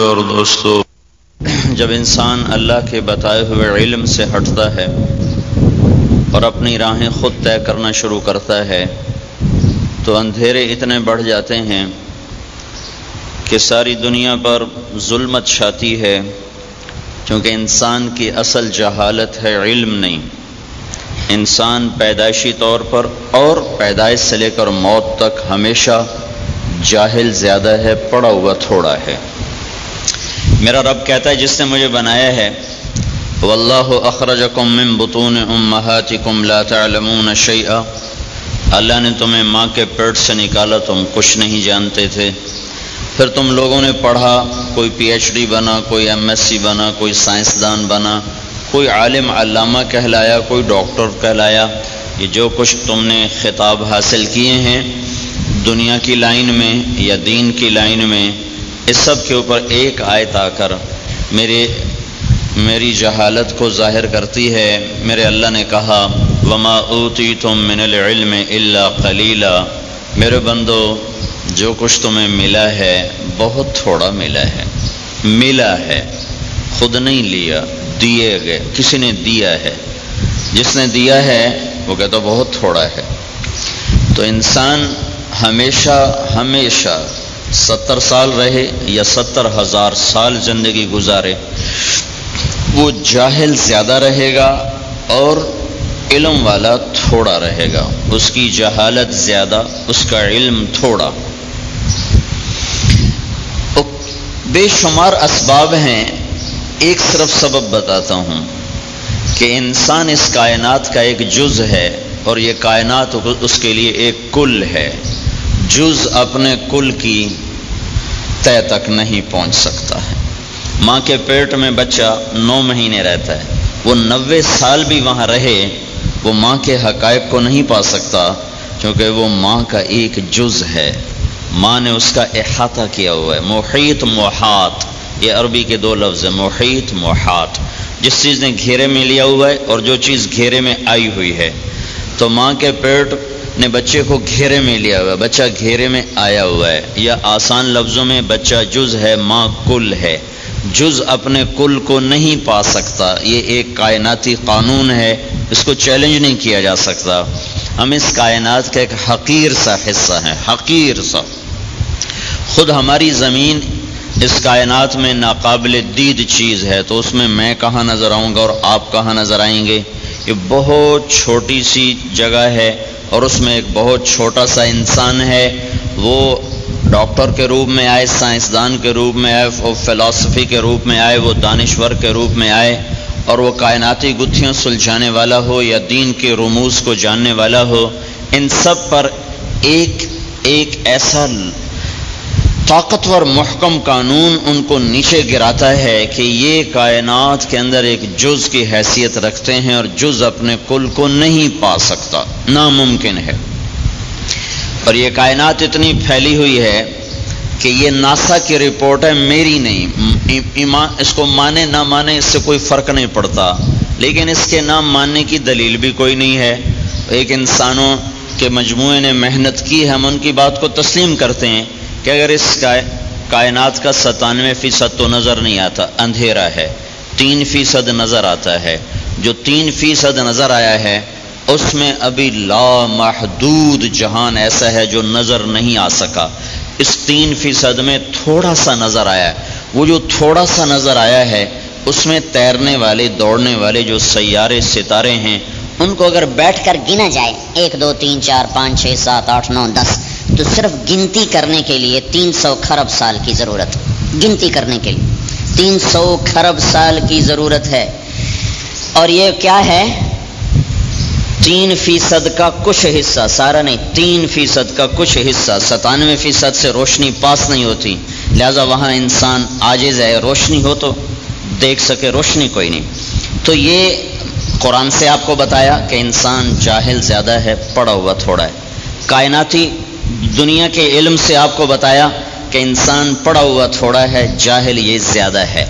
اور دوستو، جب انسان اللہ کے بتائے ہوئے علم سے ہٹتا ہے اور اپنی راہیں خود طے کرنا شروع کرتا ہے، تو اندھیرے اتنے بڑھ جاتے ہیں کہ ساری دنیا پر ظلمت چھاتی ہے، کیونکہ انسان کی اصل جہالت ہے علم نہیں۔ انسان پیدائشی طور پر اور پیدائش سے لے کر موت تک ہمیشہ جاہل زیادہ ہے، پڑا ہوا تھوڑا ہے۔ میرا رب کہتا ہے، جس نے مجھے بنایا ہے، واللہ اخرجکم من بطون امہاتکم لا تعلمون شیئا۔ اللہ نے تمہیں ماں کے پیٹ سے نکالا، تم کچھ نہیں جانتے تھے۔ پھر تم لوگوں نے پڑھا، کوئی پی ایچ ڈی بنا، کوئی ایم ایس سی بنا، کوئی سائنسدان بنا، کوئی عالم علامہ کہلایا، کوئی ڈاکٹر کہلایا۔ یہ جو کچھ تم نے خطاب حاصل کیے ہیں، دنیا کی لائن میں یا دین کی لائن میں اس سب کے اوپر ایک آیت آ کر میرے میری جہالت کو ظاہر کرتی ہے۔ میرے اللہ نے کہا، وما اوتی تم من العلم اللہ خلیلہ میرے بندو، جو کچھ تمہیں ملا ہے، بہت تھوڑا ملا ہے۔ ملا ہے، خود نہیں لیا، دیے گئے، کسی نے دیا ہے۔ جس نے دیا ہے، وہ کہتا بہت تھوڑا ہے۔ تو انسان ہمیشہ ہمیشہ ستر سال رہے یا ستر ہزار سال زندگی گزارے، وہ جاہل زیادہ رہے گا اور علم والا تھوڑا رہے گا۔ اس کی جہالت زیادہ، اس کا علم تھوڑا۔ بے شمار اسباب ہیں۔ ایک صرف سبب بتاتا ہوں کہ انسان اس کائنات کا ایک جز ہے اور یہ کائنات اس کے لیے ایک کل ہے۔ جز اپنے کل کی طے تک نہیں پہنچ سکتا ہے۔ ماں کے پیٹ میں بچہ نو مہینے رہتا ہے۔ وہ نوے سال بھی وہاں رہے، وہ ماں کے حقائق کو نہیں پا سکتا، کیونکہ وہ ماں کا ایک جز ہے۔ ماں نے اس کا احاطہ کیا ہوا ہے۔ محیط محاط، یہ عربی کے دو لفظ ہیں۔ محیط محاط، جس چیز نے گھیرے میں لیا ہوا ہے اور جو چیز گھیرے میں آئی ہوئی ہے۔ تو ماں کے پیٹ نے بچے کو گھیرے میں لیا ہوا ہے، بچہ گھیرے میں آیا ہوا ہے۔ یا آسان لفظوں میں بچہ جز ہے، ماں کل ہے۔ جز اپنے کل کو نہیں پا سکتا۔ یہ ایک کائناتی قانون ہے، اس کو چیلنج نہیں کیا جا سکتا۔ ہم اس کائنات کا ایک حقیر سا حصہ ہیں، حقیر سا۔ خود ہماری زمین اس کائنات میں ناقابل دید چیز ہے، تو اس میں میں کہاں نظر آؤں گا اور آپ کہاں نظر آئیں گے؟ یہ بہت چھوٹی سی جگہ ہے۔ اور اس میں ایک بہت چھوٹا سا انسان ہے، وہ ڈاکٹر کے روپ میں آئے، سائنسدان کے روپ میں آئے، وہ فلاسفی کے روپ میں آئے، وہ دانشور کے روپ میں آئے، اور وہ کائناتی گتھیوں سلجھانے والا ہو یا دین کے رموز کو جاننے والا ہو، ان سب پر ایک ایک ایسا طاقتور محکم قانون ان کو نیچے گراتا ہے کہ یہ کائنات کے اندر ایک جز کی حیثیت رکھتے ہیں اور جز اپنے کل کو نہیں پا سکتا، ناممکن ہے۔ اور یہ کائنات اتنی پھیلی ہوئی ہے کہ یہ ناسا کی رپورٹ ہے، میری نہیں۔ اس کو مانے، نہ مانے، اس سے کوئی فرق نہیں پڑتا۔ لیکن اس کے نام ماننے کی دلیل بھی کوئی نہیں ہے۔ ایک انسانوں کے مجموعے نے محنت کی، ہم ان کی بات کو تسلیم کرتے ہیں۔ کہ اگر اس کائنات کا ستانوے فیصد تو نظر نہیں آتا، اندھیرا ہے۔ تین فیصد نظر آتا ہے۔ جو تین فیصد نظر آیا ہے، اس میں ابھی لا محدود جہان ایسا ہے جو نظر نہیں آ سکا۔ اس تین فیصد میں تھوڑا سا نظر آیا ہے۔ وہ جو تھوڑا سا نظر آیا ہے، اس میں تیرنے والے، دوڑنے والے جو سیارے، ستارے ہیں، ان کو اگر بیٹھ کر گنا جائے، ایک، دو، تین، چار، پانچ، چھ، سات، آٹھ، نو، دس تو صرف گنتی کرنے کے لیے تین سو کھرب سال کی ضرورت گنتی کرنے کے لیے۔ تین سو کھرب سال کی ضرورت ہے۔ اور یہ کیا ہے؟ تین فیصد کا کچھ حصہ، سارا نہیں، تین فیصد کا کچھ حصہ۔ ستانوے فیصد سے روشنی پاس نہیں ہوتی۔ لہذا وہاں انسان آجز ہے، روشنی ہو تو دیکھ سکے، روشنی کوئی نہیں۔ تو یہ قرآن سے آپ کو بتایا کہ انسان جاہل زیادہ ہے پڑا ہوا تھوڑا ہے۔ کائناتی دنیا کے علم سے آپ کو بتایا کہ انسان پڑا ہوا تھوڑا ہے، جاہل یہ زیادہ ہے۔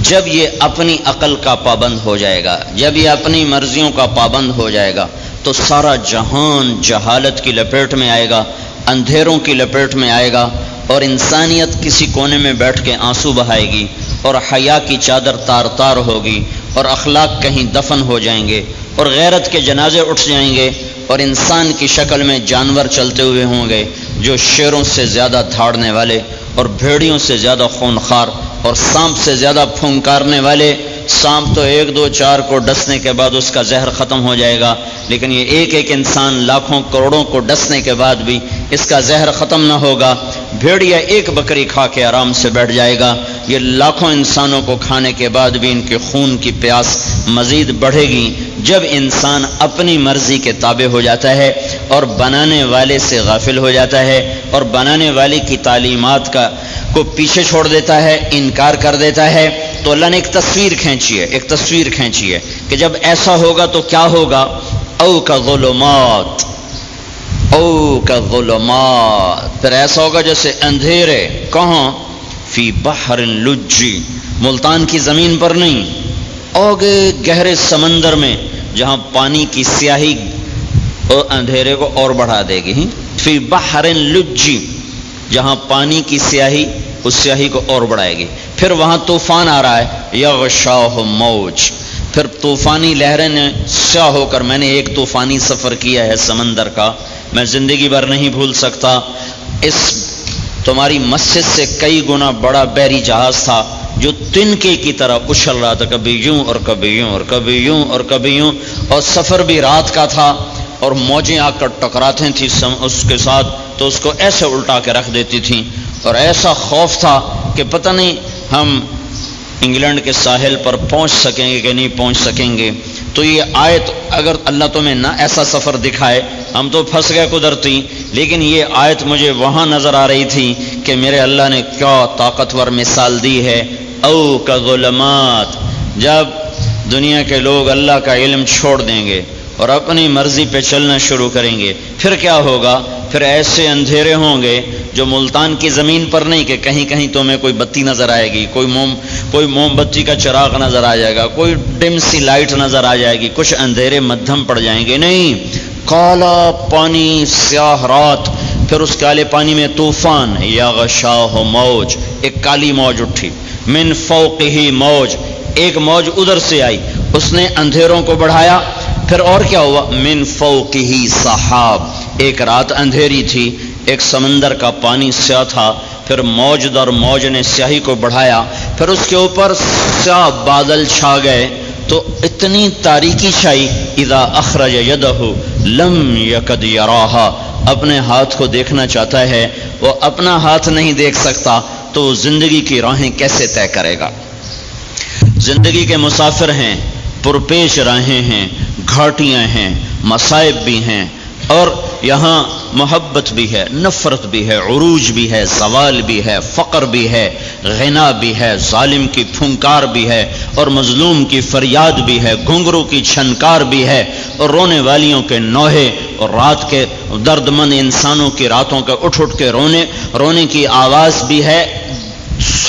جب یہ اپنی عقل کا پابند ہو جائے گا، جب یہ اپنی مرضیوں کا پابند ہو جائے گا، تو سارا جہان جہالت کی لپیٹ میں آئے گا، اندھیروں کی لپیٹ میں آئے گا اور انسانیت کسی کونے میں بیٹھ کے آنسو بہائے گی اور حیا کی چادر تار تار ہوگی اور اخلاق کہیں دفن ہو جائیں گے اور غیرت کے جنازے اٹھ جائیں گے۔ اور انسان کی شکل میں جانور چلتے ہوئے ہوں گے جو شیروں سے زیادہ دھاڑنے والے اور بھیڑیوں سے زیادہ خونخوار اور سانپ سے زیادہ پھنکارنے والے، سانپ تو ایک دو چار کو ڈسنے کے بعد اس کا زہر ختم ہو جائے گا، لیکن یہ ایک ایک انسان لاکھوں کروڑوں کو ڈسنے کے بعد بھی اس کا زہر ختم نہ ہوگا، بھیڑیا ایک بکری کھا کے آرام سے بیٹھ جائے گا، یہ لاکھوں انسانوں کو کھانے کے بعد بھی ان کے خون کی پیاس مزید بڑھے گی۔ جب انسان اپنی مرضی کے تابع ہو جاتا ہے اور بنانے والے سے غافل ہو جاتا ہے اور بنانے والے کی تعلیمات کا کو پیچھے چھوڑ دیتا ہے، انکار کر دیتا ہے۔ تو اللہ نے ایک تصویر کھینچی ہے، ایک تصویر کھینچی ہے کہ جب ایسا ہوگا تو کیا ہوگا؟ او کا ظلمات، او کا ظلمات۔ پھر ایسا ہوگا جیسے اندھیرے، کہاں؟ فی بحر لجی، ملتان کی زمین پر نہیں اوگے گہرے سمندر میں، جہاں پانی کی سیاہی اور اندھیرے کو اور بڑھا دے گی۔ فی بحر لجی جہاں پانی کی سیاہی، اس سیاہی کو اور بڑھائے گی۔ پھر وہاں طوفان آ رہا ہے، یغشاہ موج۔ پھر طوفانی لہریں نے سیاہ ہو کر میں نے ایک طوفانی سفر کیا ہے سمندر کا۔ میں زندگی بھر نہیں بھول سکتا۔ اس تمہاری مسجد سے کئی گنا بڑا بحری جہاز تھا، جو تنکے کی طرح اچھل رہا تھا۔ کبھی یوں اور کبھی یوں اور کبھی یوں اور کبھی یوں۔ اور سفر بھی رات کا تھا۔ اور موجیں آ کر ٹکراتے تھیں اس کے ساتھ، تو اس کو ایسے الٹا کے رکھ دیتی تھیں۔ اور ایسا خوف تھا کہ پتہ نہیں ہم انگلینڈ کے ساحل پر پہنچ سکیں گے کہ نہیں پہنچ سکیں گے۔ تو یہ آیت اگر اللہ تمہیں نہ ایسا سفر دکھائے، ہم تو پھنس گئے قدرتی، لیکن یہ آیت مجھے وہاں نظر آ رہی تھی کہ میرے اللہ نے کیا طاقتور مثال دی ہے۔ او کا ظلمات، جب دنیا کے لوگ اللہ کا علم چھوڑ دیں گے۔ اور اپنی مرضی پہ چلنا شروع کریں گے۔ پھر کیا ہوگا؟ پھر ایسے اندھیرے ہوں گے جو ملتان کی زمین پر نہیں کہ کہیں کہیں تمہیں کوئی بتی نظر آئے گی، کوئی موم کوئی موم بتی کا چراغ نظر آ جائے گا، کوئی ڈم سی لائٹ نظر آ جائے گی، کچھ اندھیرے مدھم پڑ جائیں گے۔ نہیں۔ کالا پانی سیاہ رات، پھر اس کالے پانی میں طوفان یا غشاہ موج، ایک کالی موج اٹھی۔ من فوق ہی موج، ایک موج ادھر سے آئی۔ اس نے اندھیروں کو بڑھایا۔ پھر اور کیا ہوا؟ من فوق ہی صحاب، ایک رات اندھیری تھی، ایک سمندر کا پانی سیاہ تھا، پھر موج در موج نے سیاہی کو بڑھایا، پھر اس کے اوپر سیاہ بادل چھا گئے، تو اتنی تاریکی چھائی، اذا اخرج یدہ لم یکد یراہا، اپنے ہاتھ کو دیکھنا چاہتا ہے، وہ اپنا ہاتھ نہیں دیکھ سکتا، تو زندگی کی راہیں کیسے طے کرے گا؟ زندگی کے مسافر ہیں، پرپیش راہیں ہیں گھاٹیاں ہیں، مصائب بھی ہیں، اور یہاں محبت بھی ہے، نفرت بھی ہے، عروج بھی ہے زوال بھی ہے، فقر بھی ہے، غنا بھی ہے، ظالم کی پھنکار بھی ہے، اور مظلوم کی فریاد بھی ہے، گھنگرو کی چھنکار بھی ہے، اور رونے والیوں کے نوہے، اور رات کے درد مند انسانوں کی راتوں کے اٹھ اٹھ کے رونے رونے کی آواز بھی ہے۔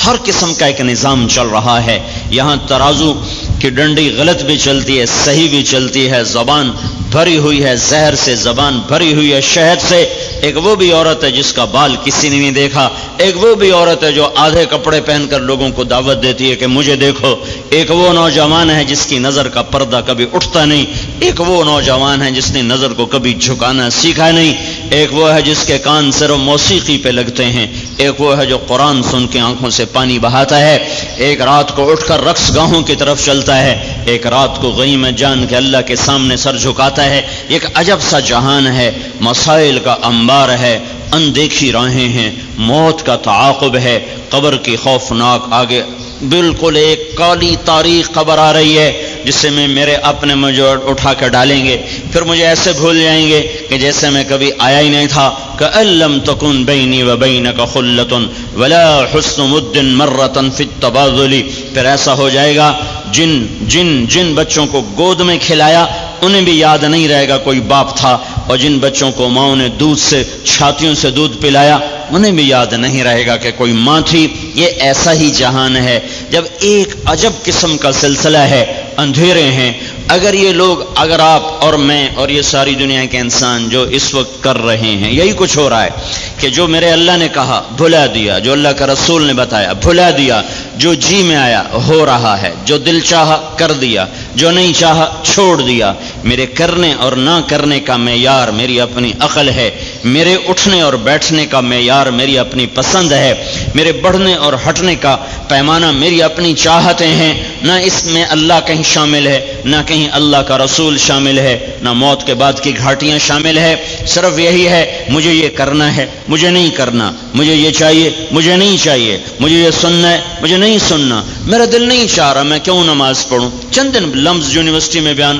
ہر قسم کا ایک نظام چل رہا ہے۔ یہاں ترازو کی ڈنڈی غلط بھی چلتی ہے، صحیح بھی چلتی ہے، زبان بھری ہوئی ہے، زہر سے زبان بھری ہوئی ہے، شہد سے۔ ایک وہ بھی عورت ہے جس کا بال کسی نے نہیں دیکھا۔ ایک وہ بھی عورت ہے جو آدھے کپڑے پہن کر لوگوں کو دعوت دیتی ہے کہ مجھے دیکھو۔ ایک وہ نوجوان ہے جس کی نظر کا پردہ کبھی اٹھتا نہیں۔ ایک وہ نوجوان ہے جس نے نظر کو کبھی جھکانا سیکھا نہیں۔ ایک وہ ہے جس کے کان صرف موسیقی پہ لگتے ہیں، ایک وہ ہے جو قرآن سن کے آنکھوں سے پانی بہاتا ہے۔ ایک رات کو اٹھ کر رقص گاہوں کی طرف چلتا ہے۔ ایک رات کو غیم میں جان کے اللہ کے سامنے سر جھکاتا ہے۔ ایک عجب سا جہان ہے۔ مسائل کا انبار ہے۔ اندیکھی راہیں ہیں۔ موت کا تعاقب ہے۔ قبر کی خوفناک آگے بالکل ایک کالی تاریخ خبر آ رہی ہے۔ جس سے میں میرے اپنے مجھے اٹھا کر ڈالیں گے، پھر مجھے ایسے بھول جائیں گے کہ جیسے میں کبھی آیا ہی نہیں تھا۔ کہ علم تکن بینی و بین کا خلتن ولا حسن مدن مرتن فت تبادلی پھر ایسا ہو جائے گا، جن جن جن بچوں کو گود میں کھلایا، انہیں بھی یاد نہیں رہے گا کوئی باپ تھا۔ اور جن بچوں کو ماؤں نے دودھ سے، چھاتیوں سے دودھ پلایا، انہیں بھی یاد نہیں رہے گا کہ کوئی ماں تھی۔ یہ ایسا ہی جہان ہے۔ جب ایک عجب قسم کا سلسلہ ہے، اندھیرے ہیں۔ اگر یہ لوگ، اگر آپ اور میں اور یہ ساری دنیا کے انسان جو اس وقت کر رہے ہیں، یہی کچھ ہو رہا ہے۔ کہ جو میرے اللہ نے کہا، بھلا دیا۔ جو اللہ کا رسول نے بتایا، بھلا دیا۔ جو جی میں آیا، ہو رہا ہے۔ جو دل چاہا، کر دیا۔ جو نہیں چاہا، چھوڑ دیا۔ میرے کرنے اور نہ کرنے کا معیار میری اپنی عقل ہے۔ میرے اٹھنے اور بیٹھنے کا معیار میری اپنی پسند ہے۔ میرے بڑھنے اور ہٹنے کا پیمانہ میری اپنی چاہتے ہیں۔ نہ اس میں اللہ کہیں شامل ہے، نہ کہیں اللہ کا رسول شامل ہے۔ نہ موت کے بعد کی گھاٹیاں شامل ہے۔ صرف یہی ہے، مجھے یہ کرنا ہے، مجھے نہیں کرنا، مجھے یہ چاہیے، مجھے نہیں چاہیے، مجھے یہ سننا ہے، مجھے نہیں سننا۔ میرا دل نہیں چاہ رہا میں کیوں نماز پڑھوں؟ چند دن لمز یونیورسٹی میں بیان،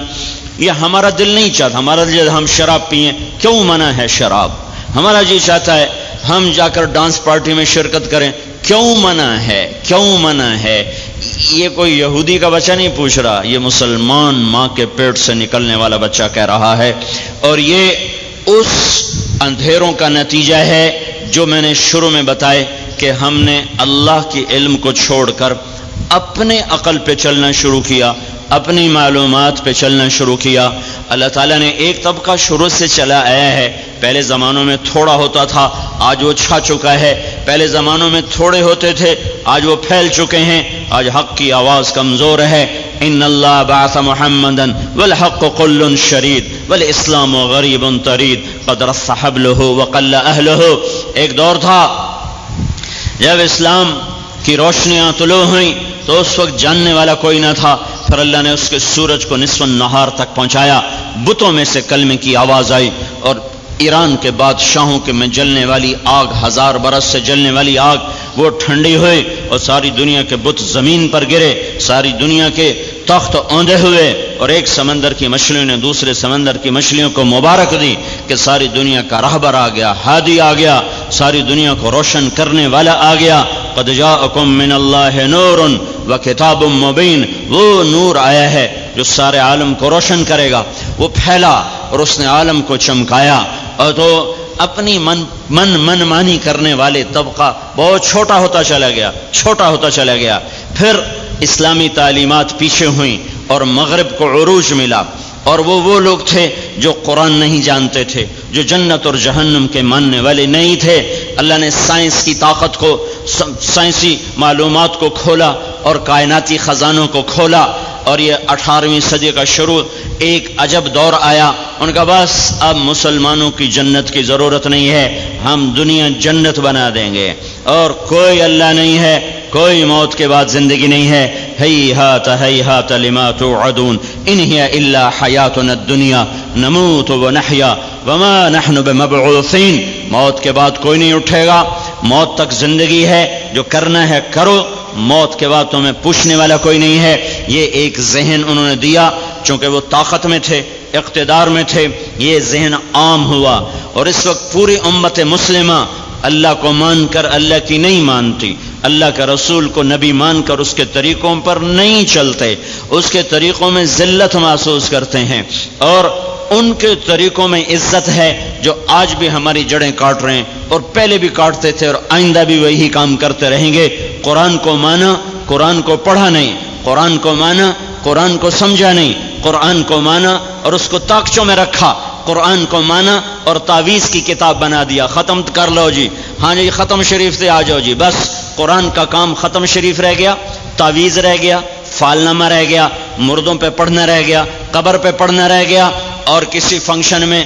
یہ ہمارا دل نہیں چاہتا، ہمارا دل ہم شراب پئیں کیوں منع ہے شراب؟ ہمارا جی چاہتا ہے ہم جا کر ڈانس پارٹی میں شرکت کریں۔ کیوں منع ہے؟ کیوں منع ہے؟ یہ کوئی یہودی کا بچہ نہیں پوچھ رہا، یہ مسلمان ماں کے پیٹ سے نکلنے والا بچہ کہہ رہا ہے۔ اور یہ اس اندھیروں کا نتیجہ ہے جو میں نے شروع میں بتائے کہ ہم نے اللہ کی علم کو چھوڑ کر اپنے عقل پہ چلنا شروع کیا، اپنی معلومات پہ چلنا شروع کیا۔ اللہ تعالیٰ نے ایک طبقہ شروع سے چلا آیا ہے۔ پہلے زمانوں میں تھوڑا ہوتا تھا، آج وہ چھا چکا ہے۔ پہلے زمانوں میں تھوڑے ہوتے تھے، آج وہ پھیل چکے ہیں۔ آج حق کی آواز کمزور ہے۔ ان اللہ بعث محمد والحق قل شرید والاسلام غریب ترید قدر صحب لہو وقل اہلہ ایک دور تھا، جب اسلام کی روشنیاں طلوع ہوئیں تو اس وقت جاننے والا کوئی نہ تھا، پھر اللہ نے اس کے سورج کو نصف نہار تک پہنچایا، بتوں میں سے کلمے کی آواز آئی اور ایران کے بادشاہوں کے میں جلنے والی آگ، ہزار برس سے جلنے والی آگ، وہ ٹھنڈی ہوئی اور ساری دنیا کے بت زمین پر گرے، ساری دنیا کے تخت اوندے ہوئے اور ایک سمندر کی مچھلیوں نے دوسرے سمندر کی مچھلیوں کو مبارک دی کہ ساری دنیا کا رہبر آ گیا، ہادی آ گیا، ساری دنیا کو روشن کرنے والا آ گیا۔ قد جاءکم من اللہ نور و کتاب مبین، وہ نور آیا ہے جو سارے عالم کو روشن کرے گا۔ وہ پھیلا اور اس نے عالم کو چمکایا۔ اور تو اپنی من من من مانی کرنے والے طبقہ بہت چھوٹا ہوتا چلا گیا، چھوٹا ہوتا چلا گیا۔ پھر اسلامی تعلیمات پیچھے ہوئیں اور مغرب کو عروج ملا۔ اور وہ وہ لوگ تھے جو قرآن نہیں جانتے تھے، جو جنت اور جہنم کے ماننے والے نہیں تھے۔ اللہ نے سائنس کی طاقت کو، سائنسی معلومات کو کھولا اور کائناتی خزانوں کو کھولا۔ اور یہ اٹھارہویں صدی کا شروع ایک عجب دور آیا۔ ان کا بس اب مسلمانوں کی جنت کی ضرورت نہیں ہے، ہم دنیا جنت بنا دیں گے۔ اور کوئی اللہ نہیں ہے، کوئی موت کے بعد زندگی نہیں ہے۔ ہی ہاتھ ہی ہاتھ لما توعدون۔ انہی الا حیاتنا الدنیا۔ نموت و نحیا۔ وما نحن بمبعوثین۔ موت کے بعد کوئی نہیں اٹھے گا۔ موت تک زندگی ہے۔ جو کرنا ہے کرو۔ موت کے بعد تمہیں پوچھنے والا کوئی نہیں ہے۔ یہ ایک ذہن انہوں نے دیا۔ چونکہ وہ طاقت میں تھے، اقتدار میں تھے۔ یہ ذہن عام ہوا۔ اور اس وقت پوری امت مسلمہ اللہ کو مان کر اللہ کی نہیں مانتی اللہ کے رسول کو نبی مان کر اس کے طریقوں پر نہیں چلتے اس کے طریقوں میں ذلت محسوس کرتے ہیں اور ان کے طریقوں میں عزت ہے جو آج بھی ہماری جڑیں کاٹ رہے ہیں اور پہلے بھی کاٹتے تھے اور آئندہ بھی وہی کام کرتے رہیں گے قرآن کو مانا، قرآن کو پڑھا نہیں، قرآن کو مانا، قرآن کو سمجھا نہیں، قرآن کو مانا اور اس کو تاکچوں میں رکھا قرآن کو مانا اور تعویذ کی کتاب بنا دیا۔ ختم کر لو جی۔ ہاں جی ختم شریف سے آ جاؤ جی۔ بس، قرآن کا کام ختم شریف رہ گیا۔ تعویذ رہ گیا، فالنامہ رہ گیا، مردوں پہ پڑھنا رہ گیا، قبر پہ پڑھنا رہ گیا، اور کسی فنکشن میں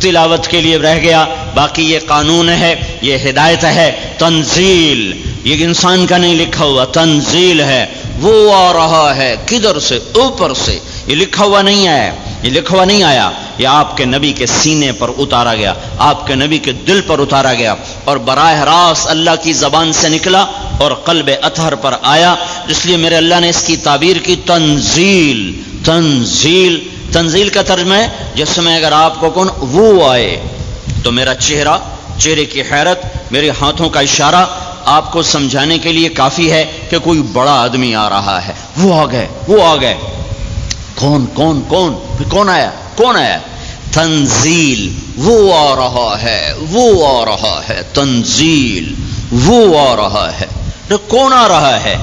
تلاوت کے لیے رہ گیا۔ باقی یہ قانون ہے، یہ ہدایت ہے۔ تنزیل، یہ انسان کا نہیں لکھا ہوا، تنزیل ہے۔ وہ آ رہا ہے، کدھر سے؟ اوپر سے۔ یہ لکھا ہوا نہیں آیا یہ لکھا ہوا نہیں آیا یہ آپ کے نبی کے سینے پر اتارا گیا، آپ کے نبی کے دل پر اتارا گیا اور براہ راست اللہ کی زبان سے نکلا اور قلب اطہر پر آیا۔ اس لیے میرے اللہ نے اس کی تعبیر کی تنزیل تنزیل تنزیل کا ترجمہ ہے، جس میں اگر آپ کو کون وہ آئے تو میرا چہرہ، چہرے کی حیرت، میرے ہاتھوں کا اشارہ آپ کو سمجھانے کے لیے کافی ہے کہ کوئی بڑا آدمی آ رہا ہے۔ وہ آ گئے وہ آ گئے۔ کون کون کون کون آیا کون آیا تنزیل وہ آ رہا ہے وہ آ رہا ہے تنزیل وہ آ رہا ہے کون آ رہا ہے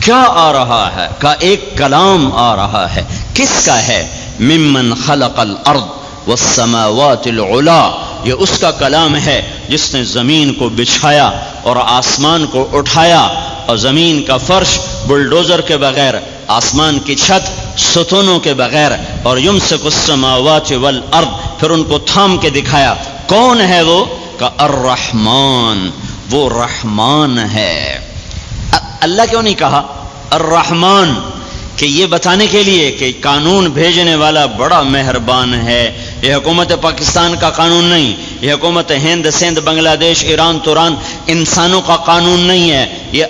کیا آ رہا ہے کا ایک کلام آ رہا ہے کس کا ہے ممن خلق الارض والسماوات العلا یہ اس کا کلام ہے جس نے زمین کو بچھایا اور آسمان کو اٹھایا اور زمین کا فرش بلڈوزر کے بغیر آسمان کی چھت ستونوں کے بغیر اور یم سے السماوات والارض، پھر ان کو تھام کے دکھایا، کون ہے وہ؟ کا الرحمن، وہ رحمان ہے۔ اللہ کیوں نہیں کہا؟ الرحمن، کہ یہ بتانے کے لیے کہ قانون بھیجنے والا بڑا مہربان ہے۔ یہ حکومت پاکستان کا قانون نہیں یہ حکومت ہند سندھ بنگلہ دیش ایران توران انسانوں کا قانون نہیں ہے۔ یہ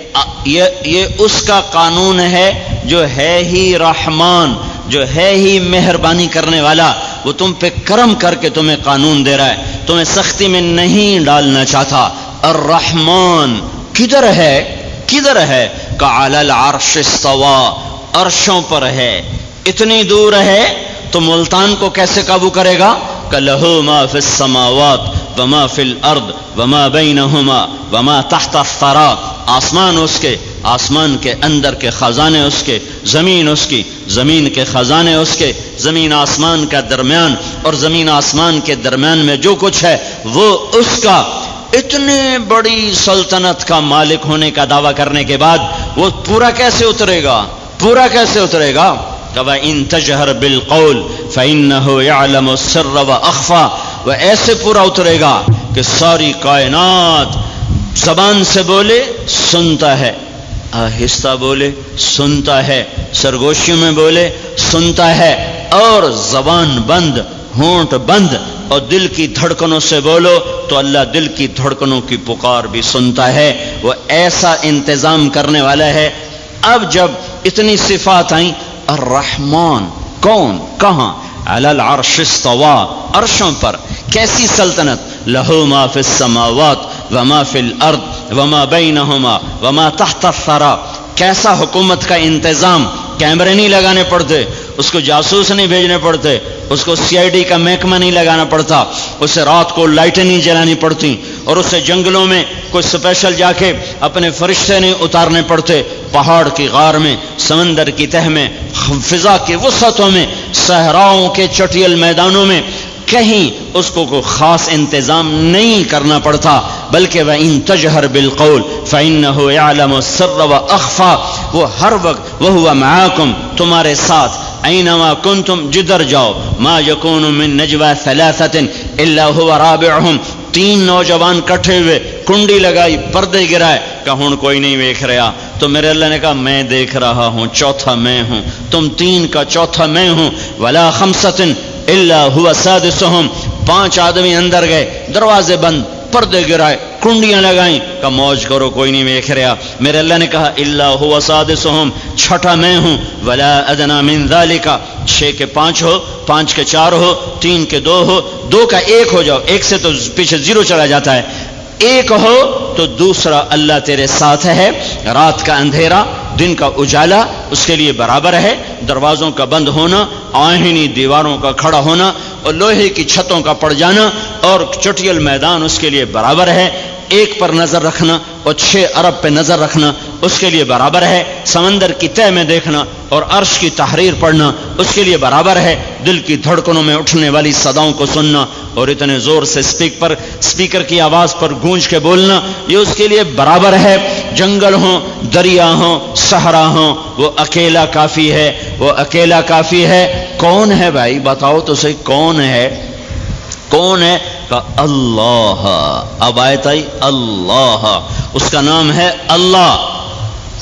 یہ, یہ اس کا قانون ہے جو ہے ہی رحمان جو ہے ہی مہربانی کرنے والا۔ وہ تم پہ کرم کر کے تمہیں قانون دے رہا ہے۔ تمہیں سختی میں نہیں ڈالنا چاہتا۔ الرحمن کدھر ہے؟ کدھر ہے؟ العرش استوا عرشوں پر ہے۔ اتنی دور ہے تو ملتان کو کیسے قابو کرے گا؟ کہ لہو ما فی السماوات وما فی الارض وما بینہما وما تحت الثرا آسمان اس کے، آسمان کے اندر کے خزانے اس کے، زمین اس کی، زمین کے خزانے اس کے، زمین آسمان کا درمیان اور زمین آسمان کے درمیان میں جو کچھ ہے، وہ اس کا اتنے بڑی سلطنت کا مالک ہونے کا دعویٰ کرنے کے بعد وہ پورا کیسے اترے گا؟ پورا کیسے اترے گا؟ کہ ان تجہر بالقول فإنه يعلم السر واخفى وہ ایسے پورا اترے گا کہ ساری کائنات زبان سے بولے، سنتا ہے۔ آہستہ بولے، سنتا ہے۔ سرگوشی میں بولے، سنتا ہے۔ اور زبان بند، ہونٹ بند۔ اور دل کی دھڑکنوں سے بولو تو اللہ دل کی دھڑکنوں کی پکار بھی سنتا ہے۔ وہ ایسا انتظام کرنے والا ہے۔ اب جب اتنی صفات آئیں، الرحمن، کون، کہاں؟ العرش استوا عرشوں پر. کیسی سلطنت؟ لہو ما فی السماوات وما فی الارض وما بینہما وما تحت الثرا کیسا حکومت کا انتظام؟ کیمرے نہیں لگانے پڑتے. اس کو جاسوس نہیں بھیجنے پڑتے، اس کو سی آئی ڈی کا محکمہ نہیں لگانا پڑتا، اسے رات کو لائٹیں نہیں جلانی پڑتی اور اسے جنگلوں میں کوئی اسپیشل جا کے اپنے فرشتے نہیں اتارنے پڑتے، پہاڑ کی غار میں، سمندر کی تہ میں، فضا کی وسعتوں میں، صحراؤں کے چٹیل میدانوں میں کہیں اس کو کوئی خاص انتظام نہیں کرنا پڑتا، بلکہ وہ ان تجہر بالقول فإنه يعلم السر واخفى وہ ہر وقت وہ ہوا معاکم تمہارے ساتھ اینما کنتم جدر جاؤ، ما یکون من نجوى ثلاثه الا هو رابعهم، تین نوجوان کٹھے ہوئے، کنڈی لگائی، پردے گرائے کہ ہوں کوئی نہیں دیکھ رہا۔ تو میرے اللہ نے کہا، میں دیکھ رہا ہوں، چوتھا میں ہوں، تم تین کا چوتھا میں ہوں، ولا خمسطن اللہ ہوا سادسہم پانچ آدمی اندر گئے، دروازے بند، پردے گرائے، کنڈیاں لگائیں کہ موج کرو، کوئی نہیں دیکھ رہا۔ میرے اللہ نے کہا اللہ ہوا سادسہم چھٹا میں ہوں، ولا ادنا من ذالکا چھ کے پانچ ہو، پانچ کے چار ہو، تین کے دو ہو، دو کا ایک ہو جاؤ، ایک سے تو پیچھے زیرو چلا جاتا ہے۔ ایک ہو تو دوسرا اللہ تیرے ساتھ ہے۔ رات کا اندھیرا، دن کا اجالا، اس کے لیے برابر ہے۔ دروازوں کا بند ہونا آہنی دیواروں کا کھڑا ہونا اور لوہے کی چھتوں کا پڑ جانا اور چٹیل میدان اس کے لیے برابر ہے۔ ایک پر نظر رکھنا اور چھ ارب پہ نظر رکھنا اس کے لیے برابر ہے۔ سمندر کی تہ میں دیکھنا اور عرش کی تحریر پڑھنا اس کے لیے برابر ہے۔ دل کی دھڑکنوں میں اٹھنے والی صداؤں کو سننا اور اتنے زور سے سپیک پر سپیکر کی آواز پر گونج کے بولنا، یہ اس کے لیے برابر ہے۔ جنگل ہوں، دریا ہوں، صحرا ہوں، وہ اکیلا کافی ہے، وہ اکیلا کافی ہے۔ کون ہے بھائی؟ بتاؤ تو صحیح کون ہے؟ کون ہے؟ کا اللہ اب آئے تائی اللہ اس کا نام ہے اللہ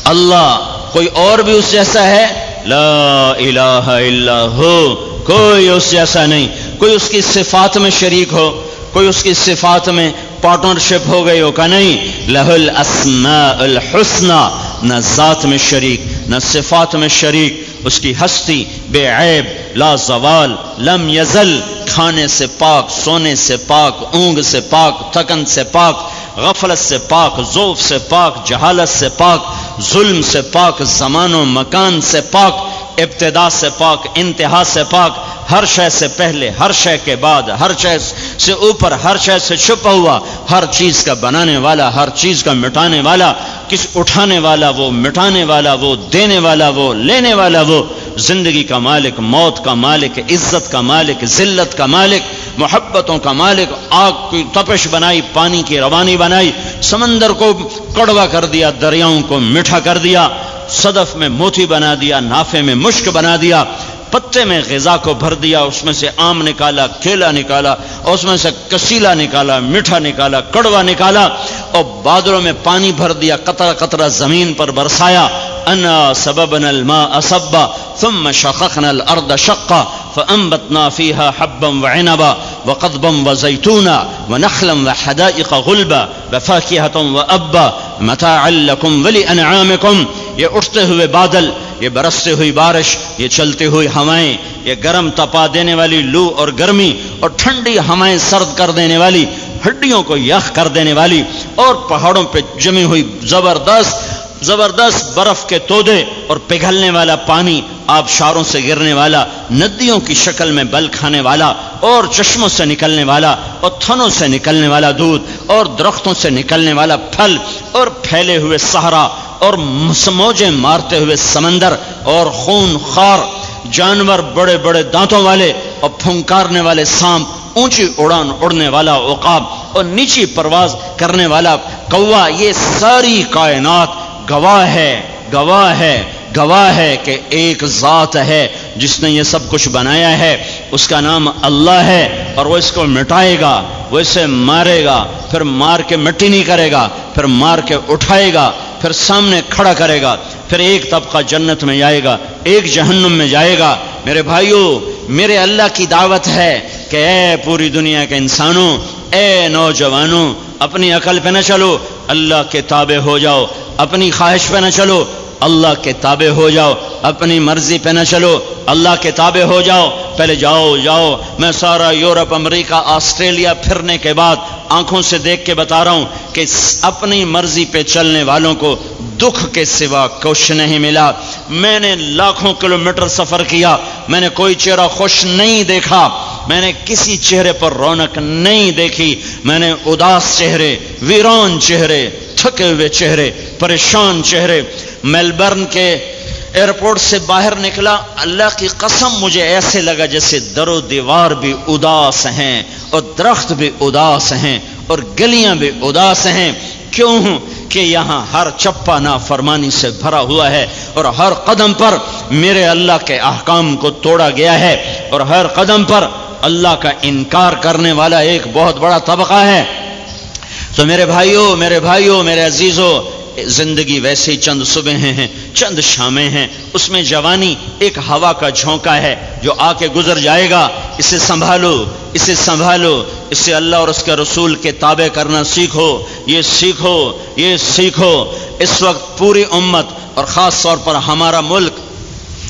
اللہ کوئی اور بھی اس جیسا ہے لا الہ الا ہو کوئی اس جیسا نہیں کوئی اس کی صفات میں شریک ہو کوئی اس کی صفات میں پارٹنرشپ ہو گئی ہو کا نہیں لہ الاسماء الحسنہ نہ ذات میں شریک نہ صفات میں شریک اس کی ہستی بے عیب لا زوال لم یزل کھانے سے پاک سونے سے پاک اونگ سے پاک تھکن سے پاک غفلت سے پاک ذوف سے پاک جہالت سے پاک ظلم سے پاک زمان و مکان سے پاک ابتدا سے پاک انتہا سے پاک ہر شے سے پہلے ہر شے کے بعد ہر شے سے اوپر ہر شے سے چھپا ہوا، ہر چیز کا بنانے والا، ہر چیز کا مٹانے والا، کس اٹھانے والا وہ، مٹانے والا وہ، دینے والا وہ، لینے والا وہ، زندگی کا مالک، موت کا مالک، عزت کا مالک، ذلت کا مالک، محبتوں کا مالک، آگ کی تپش بنائی، پانی کی روانی بنائی، سمندر کو کڑوا کر دیا، دریاؤں کو میٹھا کر دیا، صدف میں موتی بنا دیا، نافے میں مشک بنا دیا پتے میں غذا کو بھر دیا، اس میں سے آم نکالا، کیلا نکالا، اس میں سے کسیلا نکالا، میٹھا نکالا، کڑوا نکالا، اور بادلوں میں پانی بھر دیا، قطرہ قطرہ زمین پر برسایا، انا سببنا الماء صبا ثم شققنا الارض شقا، فانبتنا فيها حبا وعنبا وقضبا وزيتونا ونخلا وحدائق غلبا وفاكهة وابا متاعا لكم ولانعامكم یہ اٹھتے ہوئے بادل یہ برستے ہوئی بارش، یہ چلتے ہوئی ہوائیں، یہ گرم تپا دینے والی لو اور گرمی اور ٹھنڈی ہوائیں سرد کر دینے والی، ہڈیوں کو یخ کر دینے والی اور پہاڑوں پہ جمی ہوئی زبردست زبردست برف کے تودے اور پگھلنے والا پانی آبشاروں سے گرنے والا، ندیوں کی شکل میں بل کھانے والا، اور چشموں سے نکلنے والا، اور تھنوں سے نکلنے والا دودھ، اور درختوں سے نکلنے والا پھل، اور پھیلے ہوئے سہارا اور موجیں مارتے ہوئے سمندر، اور خون خار جانور بڑے بڑے دانتوں والے، اور پھنکارنے والے سانپ، اونچی اڑان اڑنے والا اوقاب اور نیچی پرواز کرنے والا کوا، یہ ساری کائنات گواہ ہے گواہ ہے گواہ ہے کہ ایک ذات ہے، جس نے یہ سب کچھ بنایا ہے۔ اس کا نام اللہ ہے اور وہ اس کو مٹائے گا، وہ اسے مارے گا، پھر مار کے مٹی نہیں کرے گا، پھر مار کے اٹھائے گا، پھر سامنے کھڑا کرے گا، پھر ایک طبقہ جنت میں جائے گا، ایک جہنم میں جائے گا۔ میرے بھائیوں میرے اللہ کی دعوت ہے کہ اے پوری دنیا کے انسانوں، اے نوجوانوں، اپنی عقل پہ نہ چلو، اللہ کے تابع ہو جاؤ۔ اپنی خواہش پہ نہ چلو، اللہ کے تابع ہو جاؤ، اپنی مرضی پہ نہ چلو، اللہ کے تابع ہو جاؤ، پہلے جاؤ جاؤ، میں سارا یورپ، امریکہ، آسٹریلیا پھرنے کے بعد آنکھوں سے دیکھ کے بتا رہا ہوں کہ اپنی مرضی پہ چلنے والوں کو دکھ کے سوا کچھ نہیں ملا۔ میں نے لاکھوں کلومیٹر سفر کیا، میں نے کوئی چہرہ خوش نہیں دیکھا، میں نے کسی چہرے پر رونق نہیں دیکھی، میں نے اداس چہرے، ویران چہرے تھکے ہوئے چہرے، پریشان چہرے۔ میلبرن کے ایئرپورٹ سے باہر نکلا، اللہ کی قسم مجھے ایسے لگا جیسے در و دیوار بھی اداس ہیں اور درخت بھی اداس ہیں اور گلیاں بھی اداس ہیں۔ کیوں ہوں؟ کہ یہاں ہر چپا نا فرمانی سے بھرا ہوا ہے اور ہر قدم پر میرے اللہ کے احکام کو توڑا گیا ہے اور ہر قدم پر اللہ کا انکار کرنے والا ایک بہت بڑا طبقہ ہے۔ تو میرے بھائیوں میرے بھائیوں میرے عزیزوں زندگی ویسے ہی چند صبح ہیں، چند شامیں ہیں۔ اس میں جوانی ایک ہوا کا جھونکا ہے جو آ کے گزر جائے گا۔ اسے سنبھالو اسے سنبھالو، اسے اللہ اور اس کے رسول کے تابع کرنا سیکھو۔ یہ سیکھو یہ سیکھو۔ اس وقت پوری امت اور خاص طور پر ہمارا ملک،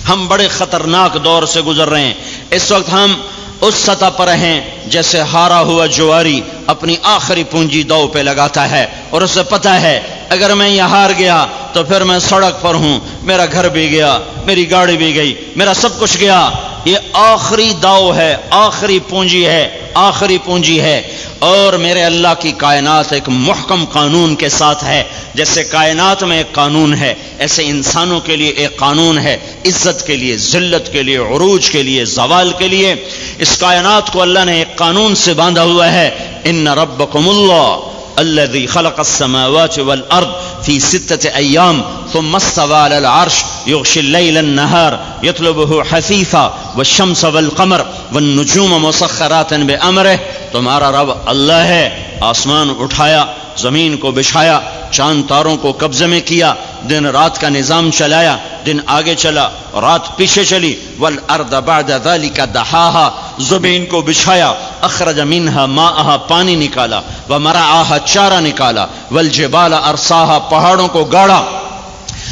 ہم بڑے خطرناک دور سے گزر رہے ہیں۔ اس وقت ہم اس سطح پر ہیں جیسے ہارا ہوا جواری اپنی آخری پونجی دو پہ لگاتا ہے اور اسے پتا ہے، اگر میں یہ ہار گیا تو پھر میں سڑک پر ہوں۔ میرا گھر بھی گیا، میری گاڑی بھی گئی، میرا سب کچھ گیا۔ یہ آخری داؤ ہے، آخری پونجی ہے، آخری پونجی ہے۔ اور میرے اللہ کی کائنات ایک محکم قانون کے ساتھ ہے جیسے کائنات میں ایک قانون ہے۔ ایسے انسانوں کے لیے ایک قانون ہے، عزت کے لیے، ذلت کے لیے، عروج کے لیے، زوال کے لیے۔ اس کائنات کو اللہ نے ایک قانون سے باندھا ہوا ہے۔ ان ربکم اللہ الذي خلق السماوات والارض۔ في ستة أيام ثم استوى على العرش يغشي الليل النهار يطلبه حثيثا والشمس والقمر والنجوم مسخرات بأمره تمہارا رب اللہ ہے آسمان اٹھایا زمین کو بچھایا چاند تاروں کو قبضے میں کیا دن رات کا نظام چلایا دن آگے چلا رات پیچھے چلی والارض بعد ذلك دحاها زمین کو بچھایا اخرج منها ماءها، پانی نکالا، ومرعاها، چارہ نکالا، والجبال ارساها، پہاڑوں کو گاڑا،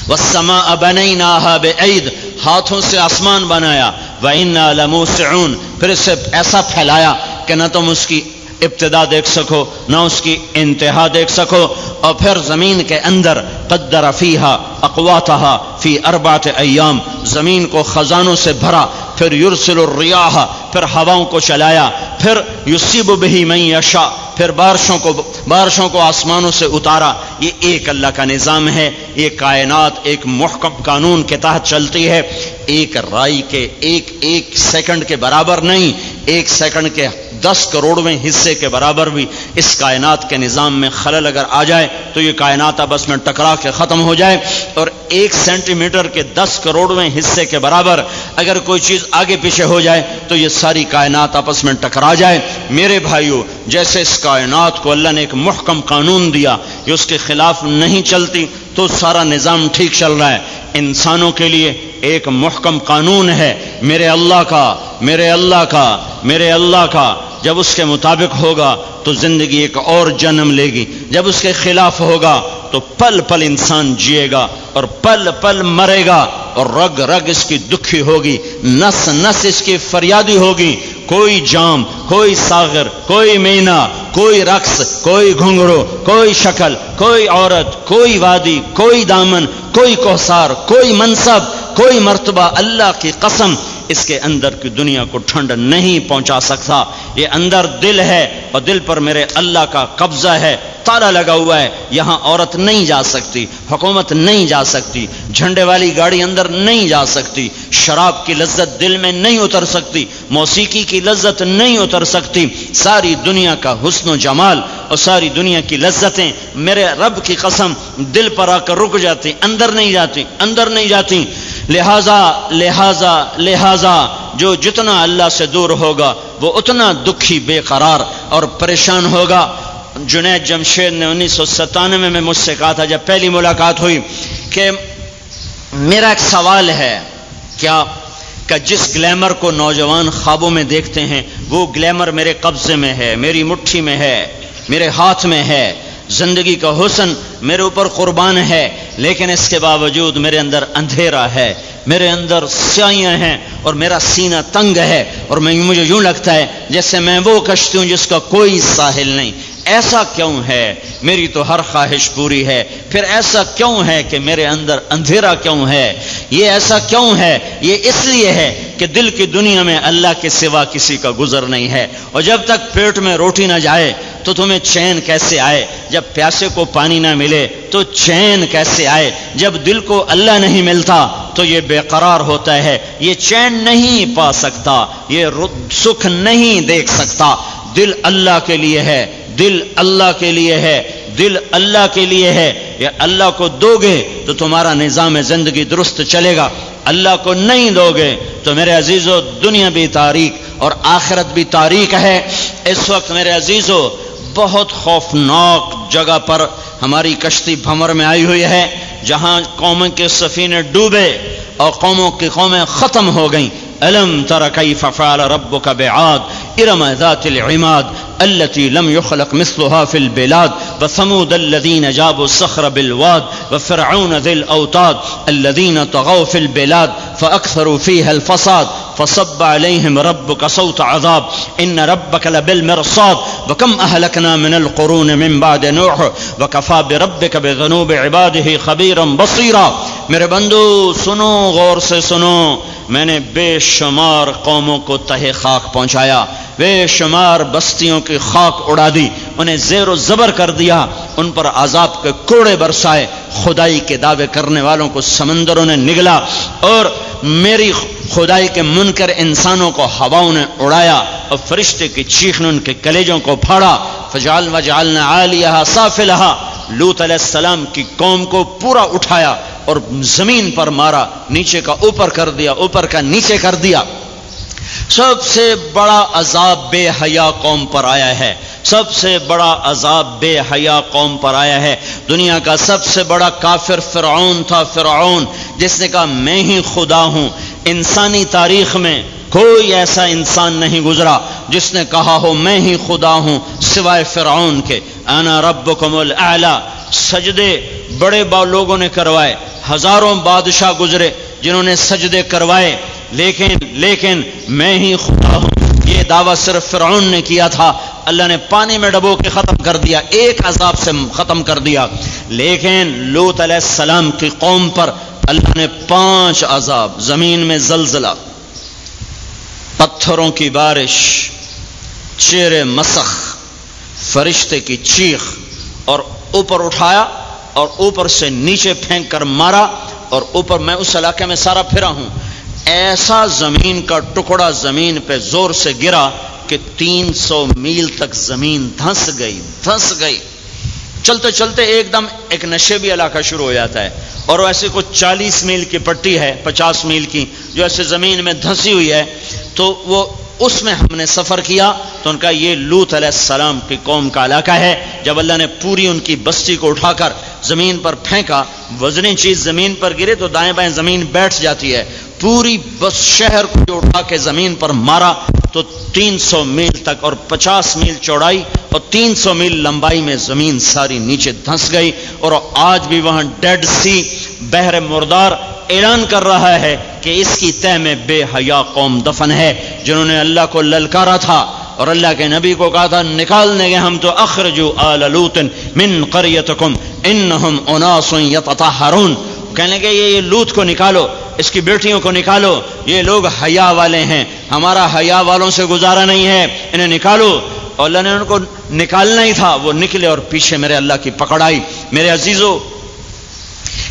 والسماء بنيناها بعید، ہاتھوں سے آسمان بنایا، وَإِنَّا لَمُوسِعُونَ، پھر اسے ایسا پھیلایا کہ نہ تم اس کی ابتدا دیکھ سکو، نہ اس کی انتہا دیکھ سکو، اور پھر زمین کے اندر قدر فیہا اقواتہا فی اربعت ایام، زمین کو خزانوں سے بھرا، پھر یرسل الریاح، پھر ہواؤں کو چلایا پھر یصیب بہی میں یشا پھر بارشوں کو بارشوں کو آسمانوں سے اتارا۔ یہ ایک اللہ کا نظام ہے یہ کائنات، ایک محکم قانون کے تحت چلتی ہے۔ ایک رائی کے، ایک ایک سیکنڈ کے برابر نہیں ایک سیکنڈ کے دس کروڑویں حصے کے برابر بھی اس کائنات کے نظام میں خلل اگر آ جائے تو یہ کائنات آپس میں ٹکرا کے ختم ہو جائے اور ایک سینٹی میٹر کے دس کروڑویں حصے کے برابر اگر کوئی چیز آگے پیچھے ہو جائے تو یہ ساری کائنات آپس میں ٹکرا جائے۔ میرے بھائیوں جیسے اس کائنات کو اللہ نے ایک محکم قانون دیا یہ اس کے خلاف نہیں چلتی تو سارا نظام ٹھیک چل رہا ہے۔ انسانوں کے لیے ایک محکم قانون ہے میرے اللہ کا، میرے اللہ کا، میرے اللہ کا، جب اس کے مطابق ہوگا تو زندگی ایک اور جنم لے گی۔ جب اس کے خلاف ہوگا تو پل پل انسان جیے گا اور پل پل مرے گا اور رگ رگ اس کی دکھی ہوگی، نس نس اس کی فریادی ہوگی۔ کوئی جام، کوئی ساغر، کوئی مینا، کوئی رقص، کوئی گھنگرو، کوئی شکل، کوئی عورت، کوئی وادی، کوئی دامن، کوئی کوسار کوئی منصب، کوئی مرتبہ اللہ کی قسم۔ اس کے اندر کی دنیا کو ٹھنڈ نہیں پہنچا سکتا۔ یہ اندر دل ہے اور دل پر میرے اللہ کا قبضہ ہے، تالا لگا ہوا ہے۔ یہاں عورت نہیں جا سکتی، حکومت نہیں جا سکتی، جھنڈے والی گاڑی اندر نہیں جا سکتی۔ شراب کی لذت دل میں نہیں اتر سکتی، موسیقی کی لذت نہیں اتر سکتی۔ ساری دنیا کا حسن و جمال اور ساری دنیا کی لذتیں میرے رب کی قسم دل پر آ کر رک جاتی، اندر نہیں جاتی، اندر نہیں جاتی۔ لہذا لہذا لہذا جو جتنا اللہ سے دور ہوگا، وہ اتنا دکھی بے قرار اور پریشان ہوگا۔ جنید جمشید نے انیس سو ستانوے میں مجھ سے کہا تھا، جب پہلی ملاقات ہوئی کہ میرا ایک سوال ہے، کیا کہ جس گلیمر کو نوجوان خوابوں میں دیکھتے ہیں، وہ گلیمر میرے قبضے میں ہے، میری مٹھی میں ہے، میرے ہاتھ میں ہے؟ زندگی کا حسن میرے اوپر قربان ہے، لیکن اس کے باوجود میرے اندر اندھیرا ہے، میرے اندر سیاہیاں ہیں اور میرا سینہ تنگ ہے اور میں مجھے یوں لگتا ہے جیسے میں وہ کشتی ہوں جس کا کوئی ساحل نہیں۔ ایسا کیوں ہے؟ میری تو ہر خواہش پوری ہے۔ پھر ایسا کیوں ہے کہ میرے اندر اندھیرا کیوں ہے؟ یہ ایسا کیوں ہے؟ یہ اس لیے ہے کہ دل کی دنیا میں اللہ کے سوا کسی کا گزر نہیں ہے۔ اور جب تک پیٹ میں روٹی نہ جائے تو تمہیں چین کیسے آئے؟ جب پیاسے کو پانی نہ ملے تو چین کیسے آئے؟ جب دل کو اللہ نہیں ملتا تو یہ بے قرار ہوتا ہے، یہ چین نہیں پا سکتا، یہ سکھ نہیں دیکھ سکتا۔ دل اللہ کے لیے ہے، دل اللہ کے لیے ہے، دل اللہ کے لیے ہے۔ یا اللہ کو دو گے تو تمہارا نظام زندگی درست چلے گا۔ اللہ کو نہیں دو گے تو میرے عزیزو، دنیا بھی تاریخ اور آخرت بھی تاریخ ہے۔ اس وقت میرے عزیزو بہت خوفناک جگہ پر ہماری کشتی بھمر میں آئی ہوئی ہے، جہاں قوموں کے سفینے ڈوبے اور قوموں کی قومیں ختم ہو گئیں۔ الم تر كيف فعل ربك بعاد؟ ارم ذات العماد؟ التي لم يخلق مثلها في البلاد وثمود الذين جابوا الصخر بالواد وفرعون ذي الأوتاد الذين طغوا في البلاد فأكثروا فيها الفساد فصب عليهم ربك صوت عذاب. إن ربك لبالمرصاد. وكم أهلكنا من القرون من بعد نوح وكفى بربك بذنوب عباده خبيرا بصيرا. میرے بندو سنو غور سے سنو. میں نے بے شمار قوموں کو تہ خاک پہنچایا۔ بے شمار بستیوں کی خاک اڑا دی، انہیں زیر و زبر کر دیا، ان پر عذاب کے کوڑے برسائے، خدائی کے دعوے کرنے والوں کو سمندروں نے نگلا، اور میری خدائی کے منکر انسانوں کو ہواؤں نے اڑایا، اور فرشتے کی چیخ نے ان کے کلیجوں کو پھاڑا فجال وجالنا عالیہ صافلہ لوت علیہ السلام کی قوم کو پورا اٹھایا، اور زمین پر مارا، نیچے کا اوپر کر دیا، اوپر کا نیچے کر دیا۔ سب سے بڑا عذاب بے حیا قوم پر آیا ہے۔ سب سے بڑا عذاب بے حیا قوم پر آیا ہے۔ دنیا کا سب سے بڑا کافر فرعون تھا، فرعون، جس نے کہا میں ہی خدا ہوں۔ انسانی تاریخ میں کوئی ایسا انسان نہیں گزرا جس نے کہا ہو میں ہی خدا ہوں سوائے فرعون کے۔ انا ربکم الاعلی۔ سجدے بڑے با لوگوں نے کروائے، ہزاروں بادشاہ گزرے جنہوں نے سجدے کروائے۔ لیکن لیکن میں ہی خدا ہوں۔ یہ دعویٰ صرف فرعون نے کیا تھا۔ اللہ نے پانی میں ڈبو کے ختم کر دیا، ایک عذاب سے ختم کر دیا۔ لیکن لوت علیہ السلام کی قوم پر اللہ نے پانچ عذاب، زمین میں زلزلہ، پتھروں کی بارش چیر مسخ، فرشتے کی چیخ، اور اوپر اٹھایا اور اوپر سے نیچے پھینک کر مارا اور اوپر میں اس علاقے میں سارا پھرا ہوں۔ ایسا زمین کا ٹکڑا زمین پہ زور سے گرا کہ تین سو میل تک زمین دھنس گئی دھنس گئی۔ چلتے چلتے ایک دم ایک نشیبی علاقہ شروع ہو جاتا ہے۔ اور ایسے کچھ چالیس میل کی پٹی ہے، پچاس میل کی، جو ایسے زمین میں دھنسی ہوئی ہے۔ تو وہ اس میں ہم نے سفر کیا۔ تو ان کا یہ لوت علیہ السلام کی قوم کا علاقہ ہے۔ جب اللہ نے پوری ان کی بستی کو اٹھا کر زمین پر پھینکا، وزنی چیز زمین پر گرے تو دائیں بائیں زمین بیٹھ جاتی ہے۔ پوری بس شہر کو اٹھا کے زمین پر مارا تو تین سو میل تک اور پچاس میل چوڑائی اور تین سو میل لمبائی میں زمین ساری نیچے دھنس گئی اور آج بھی وہاں ڈیڈ سی بحر مردار اعلان کر رہا ہے کہ اس کی تہ میں بے حیا قوم دفن ہے جنہوں نے اللہ کو للکارا تھا اور اللہ کے نبی کو کہا تھا، نکالنے گے ہم تو اخرجو آل لوت من قریتکم انہم اناس یتطہرون۔ کہنے گے یہ لوت کو نکالو۔ اس کی بیٹیوں کو نکالو، یہ لوگ حیا والے ہیں۔ ہمارا حیا والوں سے گزارا نہیں ہے، انہیں نکالو۔ اور اللہ نے ان کو نکالنا ہی تھا، وہ نکلے اور پیچھے میرے اللہ کی پکڑائی۔ میرے عزیزو،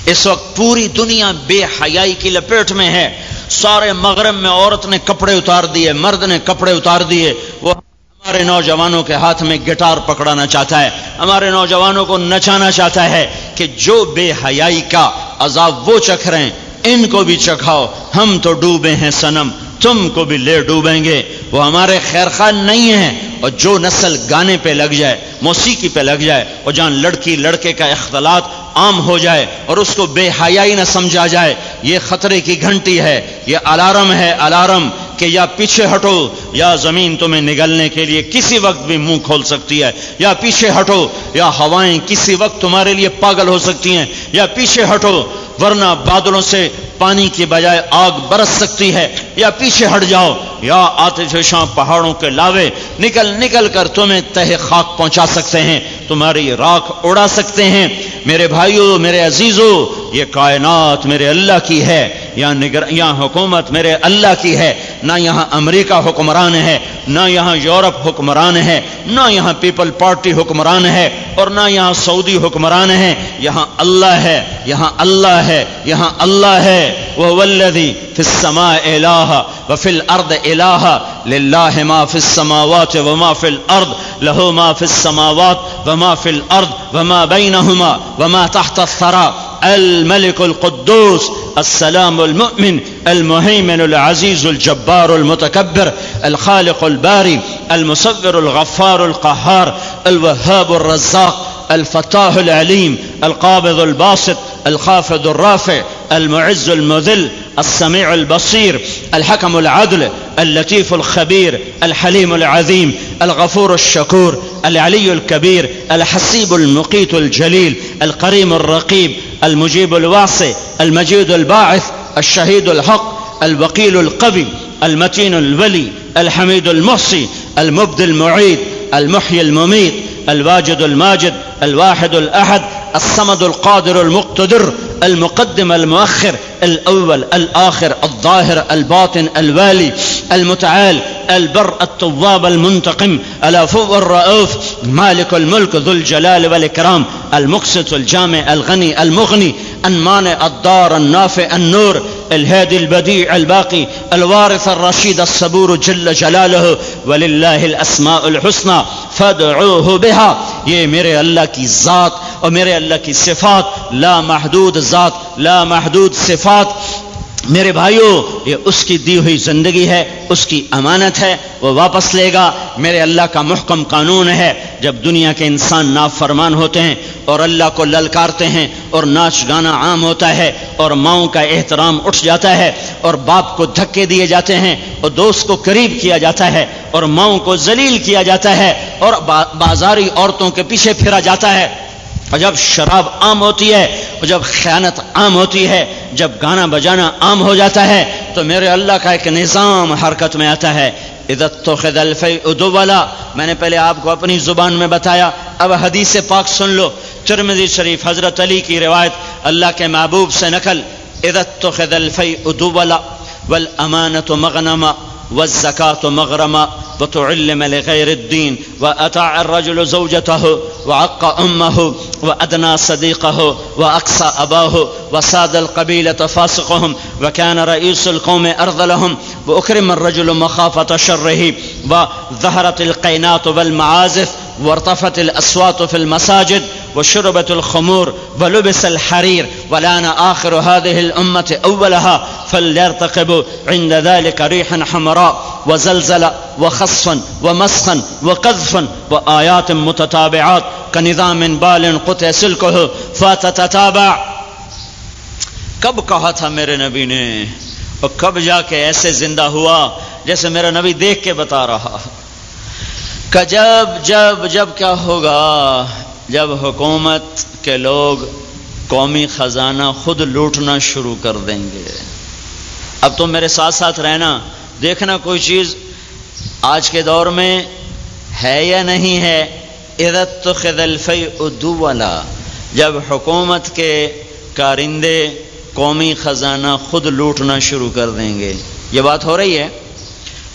اس وقت پوری دنیا بے حیائی کی لپیٹ میں ہے۔ سارے مغرب میں عورت نے کپڑے اتار دیے، مرد نے کپڑے اتار دیے۔ وہ ہمارے نوجوانوں کے ہاتھ میں گٹار پکڑانا چاہتا ہے۔ ہمارے نوجوانوں کو نچانا چاہتا ہے کہ جو بے حیائی کا عذاب وہ چکھ رہے ہیں۔ ان کو بھی چکھاؤ، ہم تو ڈوبے ہیں سنم تم کو بھی لے ڈوبیں گے۔ وہ ہمارے خیر خان نہیں ہیں۔ اور جو نسل گانے پہ لگ جائے، موسیقی پہ لگ جائے، اور جہاں لڑکی، لڑکے کا اختلاط عام ہو جائے، اور اس کو بے حیائی نہ سمجھا جائے، یہ خطرے کی گھنٹی ہے، یہ الارم ہے الارم کہ یا پیچھے ہٹو، یا زمین تمہیں نگلنے کے لیے کسی وقت بھی منہ کھول سکتی ہے، یا پیچھے ہٹو، یا ہوائیں کسی وقت تمہارے لیے پاگل ہو سکتی ہیں، یا پیچھے ہٹو۔ ورنہ بادلوں سے پانی کی بجائے آگ برس سکتی ہے یا پیچھے ہٹ جاؤ یا آتش پہاڑوں کے لاوے نکل نکل کر تمہیں تہ خاک پہنچا سکتے ہیں تمہاری راکھ اڑا سکتے ہیں میرے بھائیوں میرے عزیزوں یہ کائنات میرے اللہ کی ہے، یا نگر یہاں حکومت میرے اللہ کی ہے، نہ یہاں امریکہ حکمران ہے، نہ یہاں یورپ حکمران ہے، نہ یہاں پیپل پارٹی حکمران ہے، اور نہ یہاں سعودی حکمران ہے۔ یہاں اللہ ہے، یہاں اللہ ہے، یہاں اللہ ہے۔ وہ ولدی فی السماء الہ وفی الارض الہ للہ ما فی السماوات وما فی الارض له ما فی السماوات وما فی الارض وما بینہما وما تحت الثرى الملك القدوس السلام المؤمن المهيمن العزيز الجبار المتكبر الخالق الباري المصور الغفار القهار الوهاب الرزاق الفتاح العليم القابض الباسط الخافض الرافع المعز المذل السميع البصير الحكم العدل اللطيف الخبير الحليم العظيم الغفور الشكور العلي الكبير الحسيب المقيت الجليل القريم الرقيب المجيب الواسع المجيد الباعث الشهيد الحق الوقيل القوي المتين الولي الحميد المحصي المبدي المعيد المحيي المميت الواجد الماجد الواحد الأحد الصمد القادر المقتدر المقدم المؤخر الأول الآخر الظاهر الباطن الوالي المتعال البر التواب المنتقم الافو الرؤوف مالك الملك ذو الجلال والإكرام المقسط الجامع الغني المغني المانع الدار النافع النور، الهادي البديع الباقي، الوارث الرشيد الصبور جل جلاله، ولله الأسماء الحسنى، فادعوه بها. یہ میرے اللہ کی ذات اور میرے اللہ کی صفات، لا محدود ذات، لا محدود صفات میرے بھائیوں یہ اس کی دی ہوئی زندگی ہے، اس کی امانت ہے، وہ واپس لے گا۔ میرے اللہ کا محکم قانون ہے، جب دنیا کے انسان نافرمان ہوتے ہیں اور اللہ کو للکارتے ہیں اور ناچ گانا عام ہوتا ہے اور ماؤں کا احترام اٹھ جاتا ہے اور باپ کو دھکے دیے جاتے ہیں اور دوست کو قریب کیا جاتا ہے اور ماؤں کو ذلیل کیا جاتا ہے اور بازاری عورتوں کے پیچھے پھرا جاتا ہے۔ اور جب شراب عام ہوتی ہے اور جب خیانت عام ہوتی ہے، جب گانا بجانا عام ہو جاتا ہے، تو میرے اللہ کا ایک نظام حرکت میں آتا ہے۔ عزت تو خد ادو والا میں نے پہلے آپ کو اپنی زبان میں بتایا، اب حدیث پاک سن لو۔ ترمزی شریف حضرت علی کی روایت، اللہ کے محبوب سے نقل عزت تو خد الفی ادو والا ول امانت و مغنما۔ والزكاة مغرما وتعلم لغير الدين وأطاع الرجل زوجته وعق أمه وأدنى صديقه وأقصى أباه وساد القبيلة فاسقهم وكان رئيس القوم أرذلهم وأكرم الرجل مخافة شره وظهرت القينات والمعازف وارتفت الأصوات في المساجد وشربت الخمور ولبس الحرير ولان آخر هذه الأمة أولها فليرتقب عند ذلك ريحا حمراء وزلزل وخصفا ومسخا وقذفا وآيات متتابعات كنظام بال قطع سلكه فتتتابع کب کہا تھا میرے نبی نے؟ اور کب جا کے ایسے زندہ ہوا جیسے میرا نبی دیکھ کے بتا رہا؟ کہ جب جب جب کیا ہوگا؟ جب حکومت کے لوگ قومی خزانہ خود لوٹنا شروع کر دیں گے۔ اب تم میرے ساتھ ساتھ رہنا۔ دیکھنا کوئی چیز آج کے دور میں ہے یا نہیں ہے۔ عدت تو خدلفی ادو والا جب حکومت کے کارندے قومی خزانہ خود لوٹنا شروع کر دیں گے۔ یہ بات ہو رہی ہے۔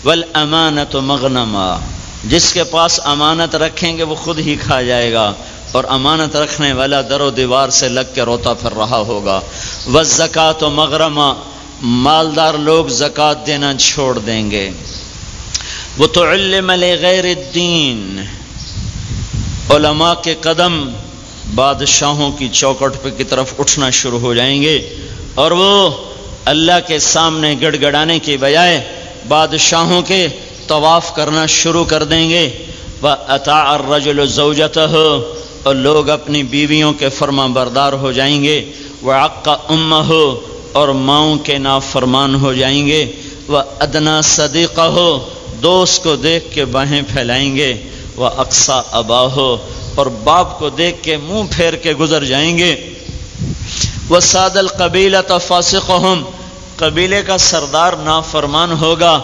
ول امانت مغنما۔ جس کے پاس امانت رکھیں گے وہ خود ہی کھا جائے گا۔ اور امانت رکھنے والا در و دیوار سے لگ کے روتا پھر رہا ہوگا۔ وہ زکوٰۃ و مغرمہ مالدار لوگ زکوٰۃ دینا چھوڑ دیں گے۔ وہ تو علم غیر الدین علماء کے قدم بادشاہوں کی چوکٹ پہ کی طرف اٹھنا شروع ہو جائیں گے۔ اور وہ اللہ کے سامنے گڑ گڑانے کی بجائے بادشاہوں کے طواف کرنا شروع کر دیں گے۔ وہ عطا الرجل زوجت ہو اور لوگ اپنی بیویوں کے فرما بردار ہو جائیں گے۔ وہ عقا ام ہو اور ماؤں کے نافرمان ہو جائیں گے۔ وہ ادنا صدیقہ ہو دوست کو دیکھ کے باہیں پھیلائیں گے۔ وہ اقسا ابا ہو اور باپ کو دیکھ کے منہ پھیر کے گزر جائیں گے۔ وہ سادل قبیلہ فاسق قبیلے کا سردار نافرمان ہوگا۔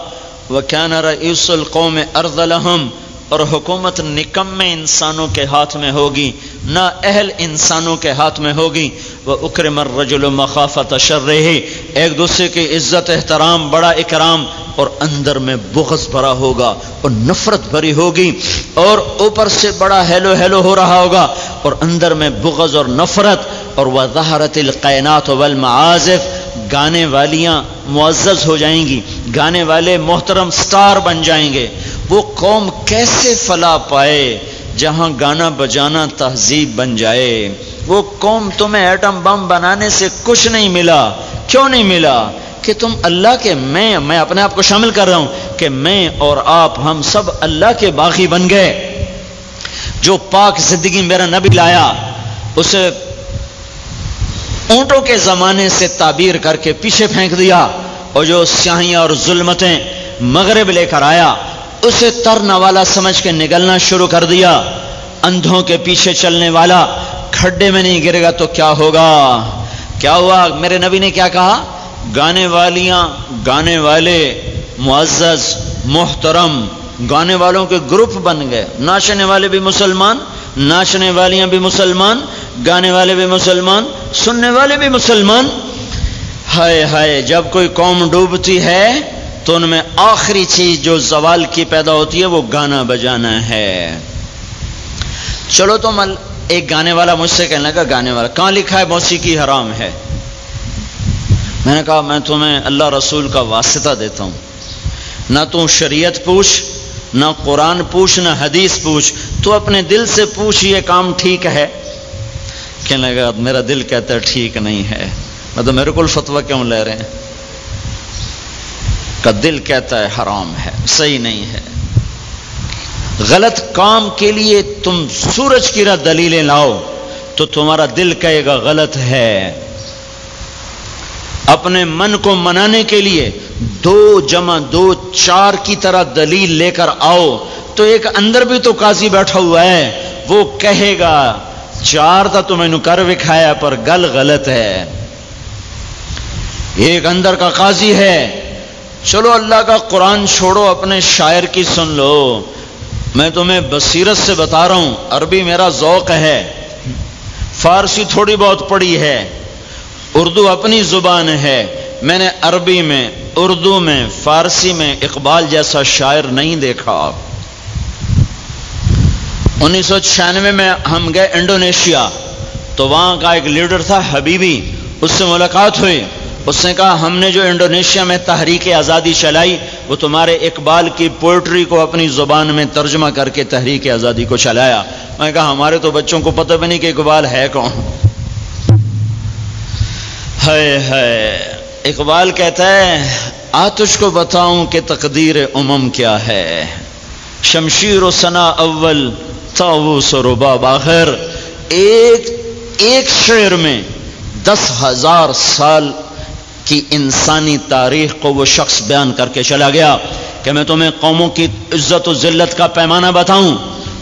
وہ کیا نہ رئیس القوم ارض الحم اور حکومت نکم انسانوں کے ہاتھ میں ہوگی، نہ اہل انسانوں کے ہاتھ میں ہوگی۔ وہ اکرم الرجل مخافت شر ایک دوسرے کی عزت، احترام، بڑا اکرام اور اندر میں بغض بھرا ہوگا اور نفرت بھری ہوگی اور اوپر سے بڑا ہیلو ہیلو ہو رہا ہوگا اور اندر میں بغض اور نفرت اور وہ ظہرت القینات والمعازف۔ گانے والیاں معزز ہو جائیں گی، گانے والے محترم سٹار بن جائیں گے۔ وہ قوم کیسے فلا پائے جہاں گانا بجانا تہذیب بن جائے؟ وہ قوم تمہیں ایٹم بم بنانے سے کچھ نہیں ملا۔ کیوں نہیں ملا؟ کہ تم اللہ کے میں میں اپنے آپ کو شامل کر رہا ہوں کہ میں اور آپ ہم سب اللہ کے باغی بن گئے۔ جو پاک زندگی میرا نبی لایا، اسے اونٹوں کے زمانے سے تعبیر کر کے پیچھے پھینک دیا اور جو سیاہیاں اور ظلمتیں مغرب لے کر آیا اسے ترنا والا سمجھ کے نگلنا شروع کر دیا۔ اندھوں کے پیچھے چلنے والا کھڈے میں نہیں گرے گا تو کیا ہوگا؟ کیا ہوا؟ میرے نبی نے کیا کہا؟ گانے والیاں، گانے والے، معزز، محترم، گانے والوں کے گروپ بن گئے۔ ناچنے والے بھی مسلمان، ناچنے والیاں بھی مسلمان، گانے والے بھی مسلمان، سننے والے بھی مسلمان۔ ہائے ہائے، جب کوئی قوم ڈوبتی ہے تو ان میں آخری چیز جو زوال کی پیدا ہوتی ہے وہ گانا بجانا ہے۔ چلو تو مل ایک گانے والا مجھ سے کہنے لگا، گانے والا، کہاں لکھا ہے؟ موسیقی حرام ہے۔ میں نے کہا، میں تمہیں اللہ رسول کا واسطہ دیتا ہوں۔ نہ تو شریعت پوچھ، نہ قرآن پوچھ، نہ حدیث پوچھ۔ تو اپنے دل سے پوچھ، یہ کام ٹھیک ہے؟ کہنے لگا، میرا دل کہتا ہے ٹھیک نہیں ہے۔ مطلب میرے کو فتویٰ کیوں لے رہے ہیں؟ کا دل کہتا ہے حرام ہے، صحیح نہیں ہے۔ غلط کام کے لیے تم سورج کی رہ دلیلیں لاؤ تو تمہارا دل کہے گا غلط ہے۔ اپنے من کو منانے کے لیے دو جمع دو چار کی طرح دلیل لے کر آؤ۔ تو ایک اندر بھی تو قاضی بیٹھا ہوا ہے، وہ کہے گا، چار تھا تو میں نے کر وکھایا پر گل غلط ہے۔ ایک اندر کا قاضی ہے چلو اللہ کا قرآن چھوڑو، اپنے شاعر کی سن لو۔ میں تمہیں بصیرت سے بتا رہا ہوں، عربی میرا ذوق ہے۔ فارسی تھوڑی بہت پڑی ہے۔ اردو اپنی زبان ہے۔ میں نے عربی میں، اردو میں، فارسی میں اقبال جیسا شاعر نہیں دیکھا۔ انیس سو چھیانوے میں ہم گئے انڈونیشیا۔ تو وہاں کا ایک لیڈر تھا، حبیبی، اس سے ملاقات ہوئی۔ اس نے کہا، ہم نے جو انڈونیشیا میں تحریک آزادی چلائی، وہ تمہارے اقبال کی پوئٹری کو اپنی زبان میں ترجمہ کر کے تحریک آزادی کو چلایا۔ میں کہا، ہمارے تو بچوں کو پتہ بھی نہیں کہ اقبال ہے کون۔ ہے ہے اقبال کہتا ہے، آتش کو بتاؤں کہ تقدیر امم کیا ہے۔ شمشیر و ثنا اول تاؤس و رباب آخر۔ ایک ایک شعر میں دس ہزار سال کی انسانی تاریخ کو وہ شخص بیان کر کے چلا گیا کہ میں تمہیں قوموں کی عزت و ذلت کا پیمانہ بتاؤں،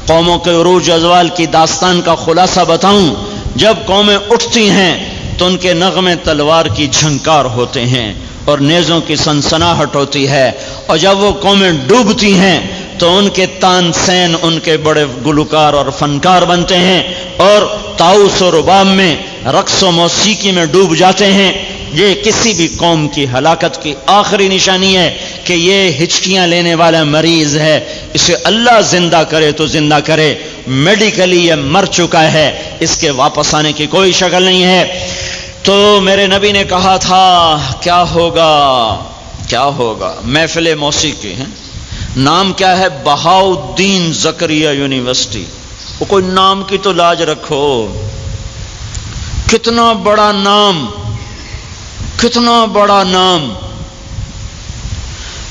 قوموں کے عروج ازوال کی داستان کا خلاصہ بتاؤں۔ جب قومیں اٹھتی ہیں تو ان کے نغمے تلوار کی جھنکار ہوتے ہیں اور نیزوں کی سنسناہٹ ہوتی ہے۔ اور جب وہ قومیں ڈوبتی ہیں تو ان کے تان سین ان کے بڑے گلوکار اور فنکار بنتے ہیں اور تاؤس و ربام میں رقص و موسیقی میں ڈوب جاتے ہیں۔ یہ کسی بھی قوم کی ہلاکت کی آخری نشانی ہے کہ یہ ہچکیاں لینے والا مریض ہے، اسے اللہ زندہ کرے تو زندہ کرے۔ میڈیکلی یہ مر چکا ہے، اس کے واپس آنے کی کوئی شکل نہیں ہے۔ تو میرے نبی نے کہا تھا، کیا ہوگا؟ کیا ہوگا؟ محفل موسیقی ہے نام کیا ہے؟ بہاؤدین زکریہ یونیورسٹی۔ وہ کوئی نام کی تو لاج رکھو۔ کتنا بڑا نام۔ کتنا بڑا نام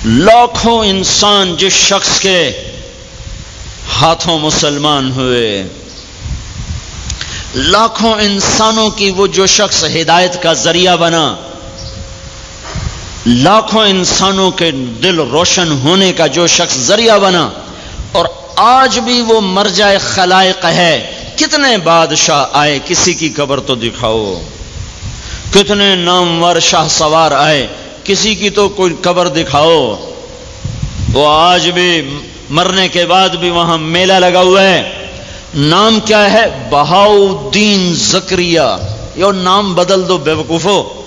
لاکھوں انسان جس شخص کے ہاتھوں مسلمان ہوئے، لاکھوں انسانوں کی وہ جو شخص ہدایت کا ذریعہ بنا، لاکھوں انسانوں کے دل روشن ہونے کا جو شخص ذریعہ بنا، اور آج بھی وہ مرجع خلائق ہے۔ کتنے بادشاہ آئے، کسی کی قبر تو دکھاؤ۔ کتنے نامور شاہ سوار آئے، کسی کی تو کوئی قبر دکھاؤ۔ وہ آج بھی مرنے کے بعد بھی وہاں میلہ لگا ہوا ہے۔ نام کیا ہے؟ بہاؤدین زکریہ یہ نام بدل دو بے وقوفو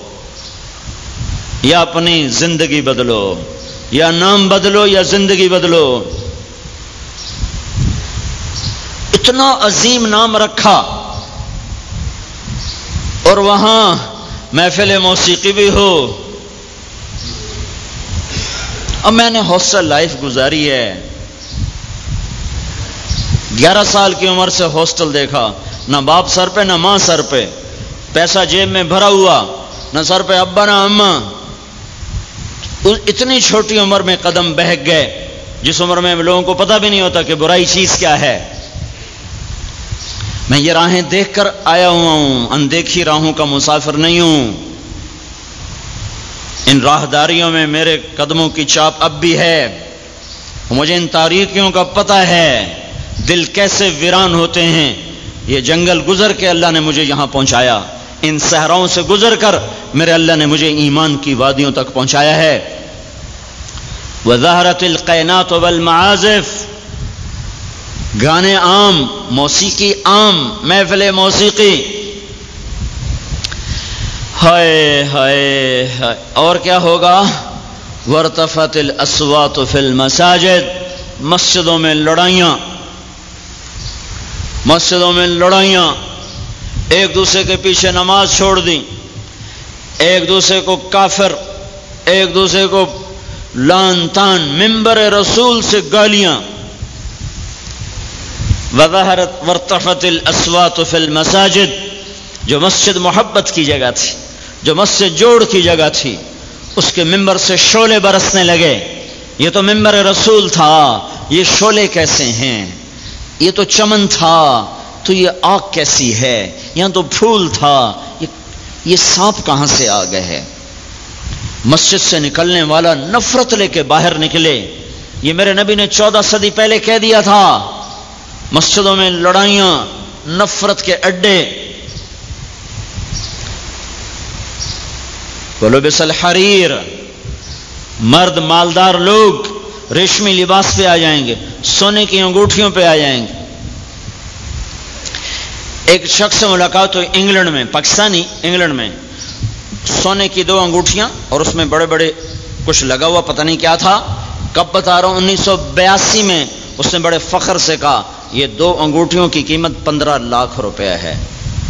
یا اپنی زندگی بدلو، یا نام بدلو یا زندگی بدلو۔ اتنا عظیم نام رکھا۔ اور وہاں محفل موسیقی بھی ہو۔ اب میں نے ہاسٹل لائف گزاری ہے۔ گیارہ سال کی عمر سے ہاسٹل دیکھا۔ نہ باپ سر پہ، نہ ماں سر پہ۔ پیسہ جیب میں بھرا ہوا۔ نہ سر پہ ابا، نہ اما اتنی چھوٹی عمر میں قدم بہک گئے، جس عمر میں لوگوں کو پتہ بھی نہیں ہوتا کہ برائی چیز کیا ہے۔ میں یہ راہیں دیکھ کر آیا ہوا ہوں، اندیکھی راہوں کا مسافر نہیں ہوں۔ ان راہداریوں میں میرے قدموں کی چاپ اب بھی ہے۔ مجھے ان تاریخیوں کا پتہ ہے۔ دل کیسے ویران ہوتے ہیں۔ یہ جنگل گزر کے اللہ نے مجھے یہاں پہنچایا۔ ان صحراؤں سے گزر کر میرے اللہ نے مجھے ایمان کی وادیوں تک پہنچایا ہے۔ وظاہرت القینات والمعازف گانے عام، موسیقی عام، محفل موسیقی۔ ہائے ہائے اور کیا ہوگا؟ ورتفت الاسوات فی المساجد۔ مسجدوں میں لڑائیاں۔ مسجدوں میں لڑائیاں۔ ایک دوسرے کے پیچھے نماز چھوڑ دی۔ ایک دوسرے کو کافر۔ ایک دوسرے کو لان تان ممبر رسول سے گالیاں۔ وظہرت ورتفت الاسوات فی المساجد، جو مسجد محبت کی جگہ تھی، جو مسجد جوڑ کی جگہ تھی، اس کے ممبر سے شولے برسنے لگے۔ یہ تو ممبر رسول تھا، یہ شولے کیسے ہیں؟ یہ تو چمن تھا، تو یہ آگ کیسی ہے؟ یہاں تو پھول تھا؟ یہ سانپ کہاں سے آ گئے ہے مسجد سے نکلنے والا نفرت لے کے باہر نکلے۔ یہ میرے نبی نے چودہ صدی پہلے کہہ دیا تھا مسجدوں میں لڑائیاں، نفرت کے اڈے۔ بولو بسل حریر۔ مرد مالدار لوگ ریشمی لباس پہ آ جائیں گے، سونے کی انگوٹھیوں پہ آ جائیں گے۔ ایک شخص سے ملاقات ہوئی انگلینڈ میں، پاکستانی انگلینڈ میں۔ سونے کی دو انگوٹھیاں اور اس میں بڑے بڑے کچھ لگا ہوا، پتہ نہیں کیا تھا۔ کب بتا رہا ہوں، انیس سو بیاسی میں اس نے بڑے فخر سے کہا۔ یہ دو انگوٹھیوں کی قیمت پندرہ لاکھ روپے ہے۔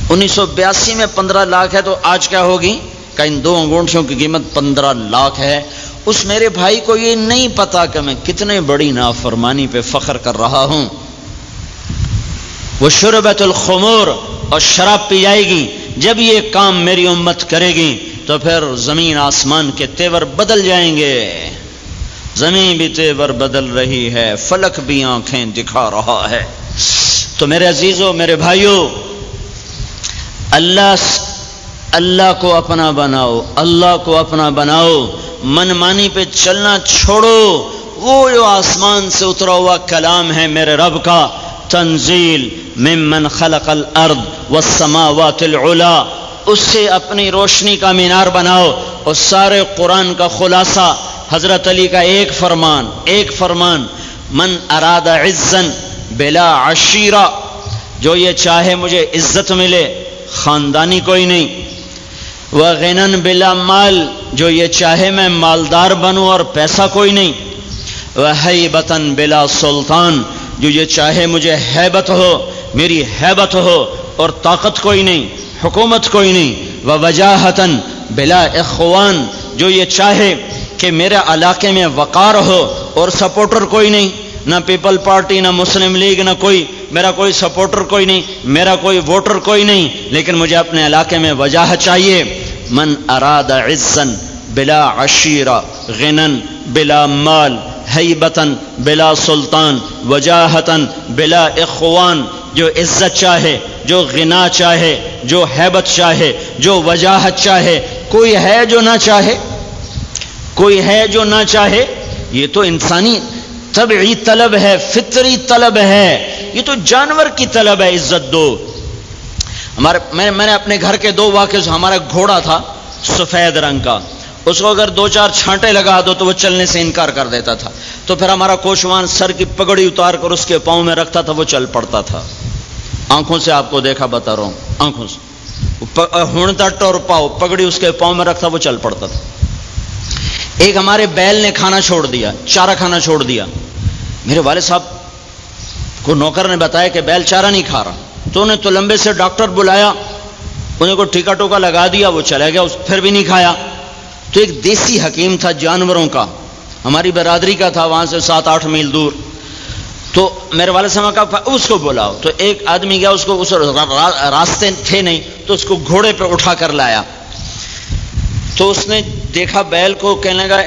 انیس سو بیاسی میں پندرہ لاکھ ہے تو آج کیا ہوگی؟ کہ ان دو انگوٹھیوں کی قیمت پندرہ لاکھ ہے۔ اس میرے بھائی کو یہ نہیں پتا کہ میں کتنے بڑی نافرمانی پہ فخر کر رہا ہوں۔ وہ شربت الخمور اور شراب پی جائے گی۔ جب یہ کام میری امت کرے گی تو پھر زمین آسمان کے تیور بدل جائیں گے۔ زمین بھی تیور بدل رہی ہے، فلک بھی آنکھیں دکھا رہا ہے۔ تو میرے عزیزوں میرے بھائیوں اللہ اللہ کو اپنا بناؤ، اللہ کو اپنا بناؤ۔ من مانی پہ چلنا چھوڑو۔ وہ جو آسمان سے اترا ہوا کلام ہے میرے رب کا، تنزیل ممن خلق الارض والسماوات العلا۔ اس سے اپنی روشنی کا مینار بناؤ اور سارے قرآن کا خلاصہ۔ حضرت علی کا ایک فرمان ایک فرمان، من اراد عزن بلا عشیرہ، جو یہ چاہے مجھے عزت ملے، خاندانی کوئی نہیں۔ وہ غنن بلا مال، جو یہ چاہے میں مالدار بنوں اور پیسہ کوئی نہیں۔ وہ بطن بلا سلطان، جو یہ چاہے مجھے حیبت ہو، میری حیبت ہو اور طاقت کوئی نہیں، حکومت کوئی نہیں۔ وہ وجاہتن بلا اخوان، جو یہ چاہے کہ میرے علاقے میں وقار ہو اور سپورٹر کوئی نہیں، نہ پیپل پارٹی، نہ مسلم لیگ، نہ کوئی، میرا کوئی سپورٹر کوئی نہیں، میرا کوئی ووٹر کوئی نہیں، لیکن مجھے اپنے علاقے میں وجہ چاہیے۔ من اراد عزن بلا عشیرہ غنن بلا مال حیبتن بلا سلطان وجاہتن بلا اخوان۔ جو عزت چاہے، جو غنا چاہے، جو حیبت چاہے، جو وجاہت چاہے، کوئی ہے جو نہ چاہے؟ کوئی ہے جو نہ چاہے، یہ تو انسانی طبعی طلب ہے، فطری طلب ہے۔ یہ تو جانور کی طلب ہے، عزت دو۔ ہمارے میں میں نے اپنے گھر کے دو واقع ہمارا گھوڑا تھا سفید رنگ کا۔ اس کو اگر دو چار چھانٹے لگا دو تو وہ چلنے سے انکار کر دیتا تھا۔ تو پھر ہمارا کوشوان سر کی پگڑی اتار کر اس کے پاؤں میں رکھتا تھا، وہ چل پڑتا تھا۔ آنکھوں سے آپ کو دیکھا، بتا رہا ہوں۔ آنکھوں سے۔ ہونتا ٹور پاؤ، پگڑی اس کے پاؤں میں رکھتا، وہ چل پڑتا تھا۔ ایک ہمارے بیل نے کھانا چھوڑ دیا، چارہ کھانا چھوڑ دیا۔ میرے والد صاحب، کو نوکر نے بتایا کہ بیل چارہ نہیں کھا رہا۔ تو انہیں تو لمبے سے ڈاکٹر بلایا، انہیں کو ٹھیکا ٹوکا لگا دیا، وہ چلا گیا پھر بھی نہیں کھایا۔ تو ایک دیسی حکیم تھا جانوروں کا، ہماری برادری کا تھا، وہاں سے سات آٹھ میل دور۔ تو میرے والد صاحب کا اس کو بلاؤ۔ تو ایک آدمی گیا، اس کو اس راستے تھے نہیں، تو اس کو گھوڑے پہ اٹھا کر لایا۔ تو اس نے دیکھا بیل کو کہنے لگا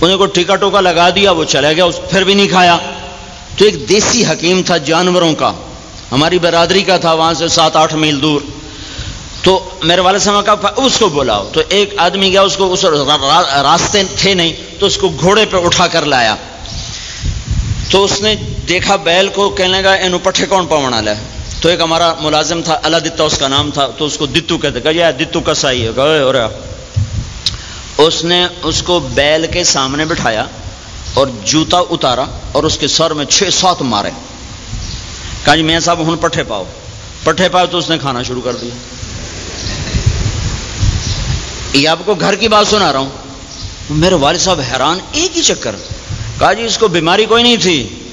انہیں کو ٹیکا ٹوکا لگا دیا، وہ چلا گیا پھر بھی نہیں کھایا۔ تو ایک دیسی حکیم تھا جانوروں کا، ہماری برادری کا تھا، وہاں سے سات آٹھ میل دور۔ تو میرے والد صاحب کا اس کو بلاؤ۔ تو ایک آدمی گیا، اس کو اس راستے تھے نہیں، تو اس کو گھوڑے پہ اٹھا کر لایا۔ تو اس نے دیکھا بیل کو کہنے لگا اینو پٹھے کون پاؤنا لے؟ تو ایک ہمارا ملازم تھا، اللہ دتا اس کا نام تھا، تو اس کو دتو کہتے کہ یا دتو کسا ہی ہے اس نے اس کو بیل کے سامنے بٹھایا اور جوتا اتارا اور اس کے سر میں چھ سات مارے۔ کہا جی میں صاحب ہوں پٹھے پاؤ۔ پٹھے پاؤ تو اس نے کھانا شروع کر دیا۔ یہ آپ کو گھر کی بات سنا رہا ہوں۔ میرے والد صاحب حیران، ایک ہی چکر۔ کہا جی اس کو بیماری کوئی نہیں تھی۔